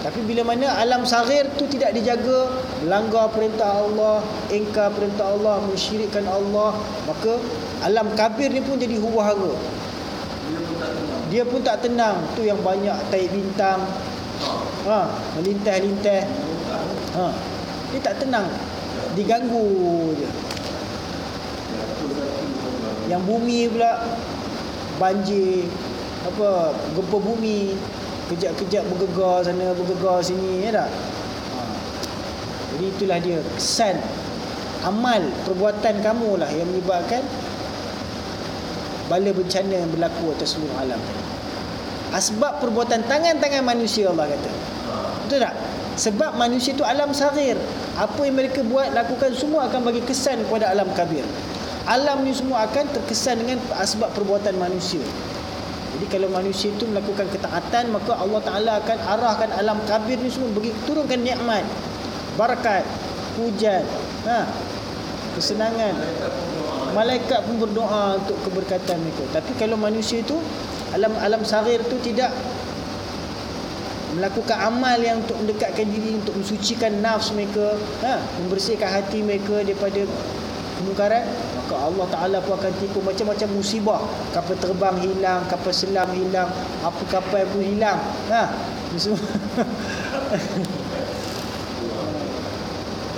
Tapi bila mana alam saghir tu tidak dijaga melanggar perintah Allah engkar perintah Allah mensyirikkan Allah maka alam kabir ni pun jadi huru-hara Dia pun tak tenang. Dia pun tak tenang. Tu yang banyak taik bintang ha. ha melintas-lintas ha. Dia tak tenang. Diganggu je. Yang bumi pula banjir apa gempa bumi kejap-kejap bergegar sana bergegar sini ya tak? Ha. jadi itulah dia kesan amal perbuatan kamu lah yang menyebabkan bala bencana yang berlaku atas seluruh alam asbab perbuatan tangan-tangan manusia Allah kata. Betul tak? Sebab manusia itu alam saghir apa yang mereka buat lakukan semua akan bagi kesan kepada alam kabir. Alam ni semua akan terkesan dengan asbab perbuatan manusia. Jadi kalau manusia itu melakukan ketaatan maka Allah Taala akan arahkan alam kabir ni semua bagi turunkan nikmat barakat hujan ha kesenangan. Malaikat pun berdoa untuk keberkatan mereka. Tapi kalau manusia itu alam alam saghir tu tidak. Melakukan amal yang untuk mendekatkan diri untuk mensucikan nafs mereka ha, membersihkan hati mereka daripada kemungkaran maka Allah Taala pun akan tipu macam-macam musibah. Kapal terbang hilang kapal selam hilang apa kapal pun hilang. Ha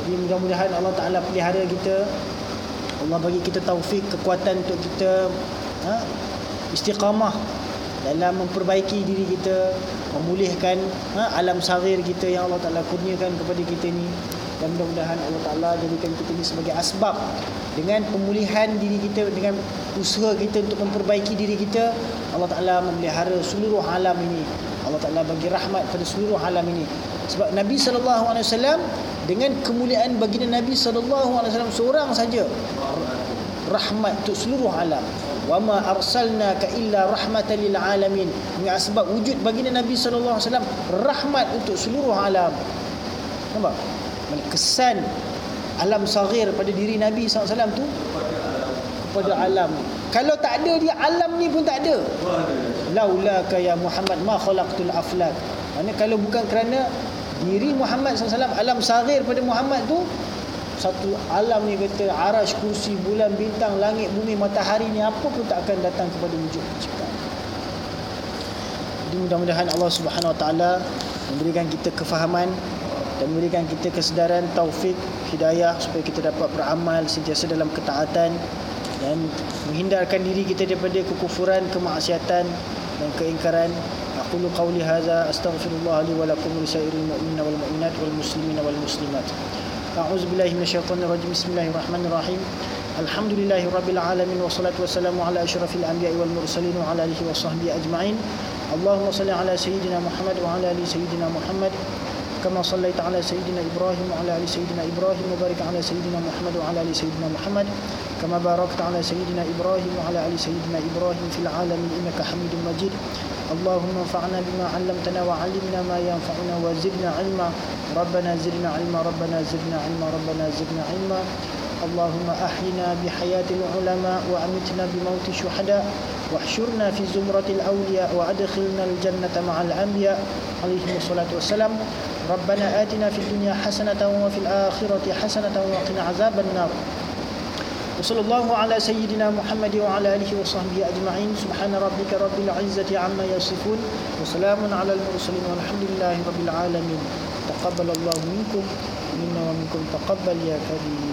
jadi mudah-mudahan Allah Taala pelihara kita. Allah bagi kita taufik kekuatan untuk kita ha, istiqamah dalam memperbaiki diri kita memulihkan ha, alam saghir kita yang Allah Taala kurniakan kepada kita ni. Dan mudah-mudahan Allah Taala jadikan kita ni sebagai asbab dengan pemulihan diri kita dengan usaha kita untuk memperbaiki diri kita Allah Taala memelihara seluruh alam ini. Allah Taala bagi rahmat pada seluruh alam ini. Sebab Nabi sallallahu alaihi wasallam dengan kemuliaan baginda Nabi sallallahu alaihi wasallam seorang saja. Rahmat untuk seluruh alam wa ma arsalnaka illa rahmatan lil alamin. Dengan sebab wujud baginda Nabi sallallahu alaihi wasallam rahmat untuk seluruh alam. Nampak? Mana kesan alam saghir pada diri Nabi SAW tu kepada alam. Kalau tak ada dia alam ni pun tak ada. Laulaka ya Muhammad ma khalaqtul aflak. Mana kalau bukan kerana diri Muhammad SAW alam saghir pada Muhammad tu satu alam ni kata arash, kursi, bulan, bintang, langit, bumi, matahari ni apa pun tak akan datang kepada wujud penciptaan. Jadi mudah-mudahan Allah Subhanahu Wa Taala memberikan kita kefahaman dan memberikan kita kesedaran, taufik, hidayah supaya kita dapat beramal sentiasa dalam ketaatan dan menghindarkan diri kita daripada kekufuran, kemaksiatan dan keingkaran. Aqulu qawli hadza astaghfirullah li wa lakum wa lisairil mu'minina wal mu'minat wal muslimina wal muslimat. أعوذ بالله من الشيطان الرجيم. بسم الله الرحمن الرحيم. الحمد لله رب العالمين والصلاة والسلام على أشرف الأنبياء والمرسلين وعلى آله وصحبه أجمعين. اللهم صل على سيدنا محمد وعلى آل سيدنا محمد. كما صليت على سيدنا إبراهيم وعلى آل سيدنا إبراهيم وبارك على سيدنا محمد وعلى آل سيدنا محمد. كما باركت على سيدنا إبراهيم وعلى آل سيدنا إبراهيم في العالمين إنك حميد مجيد. اللهم انفعنا بما علمتنا وعلمنا ما ينفعنا وزدنا علما. ربنا زدنا علما ربنا زدنا علما ربنا زدنا علما. اللهم أحينا بحياة العلماء وأمتنا بموت الشهداء واحشرنا في زمرة الأولياء وأدخلنا الجنة مع الأنبياء عليهم الصلاة والسلام. ربنا آتنا في الدنيا حسنة وفي الآخرة حسنة وقنا عذاب النار. وصلى الله على سيدنا محمد وعلى آله وصحبه أجمعين. سبحان ربك رب العزة عما يصفون وسلام على المرسلين والحمد لله رب العالمين. تقبل الله منكم منا ومنكم تقبل يا كريم.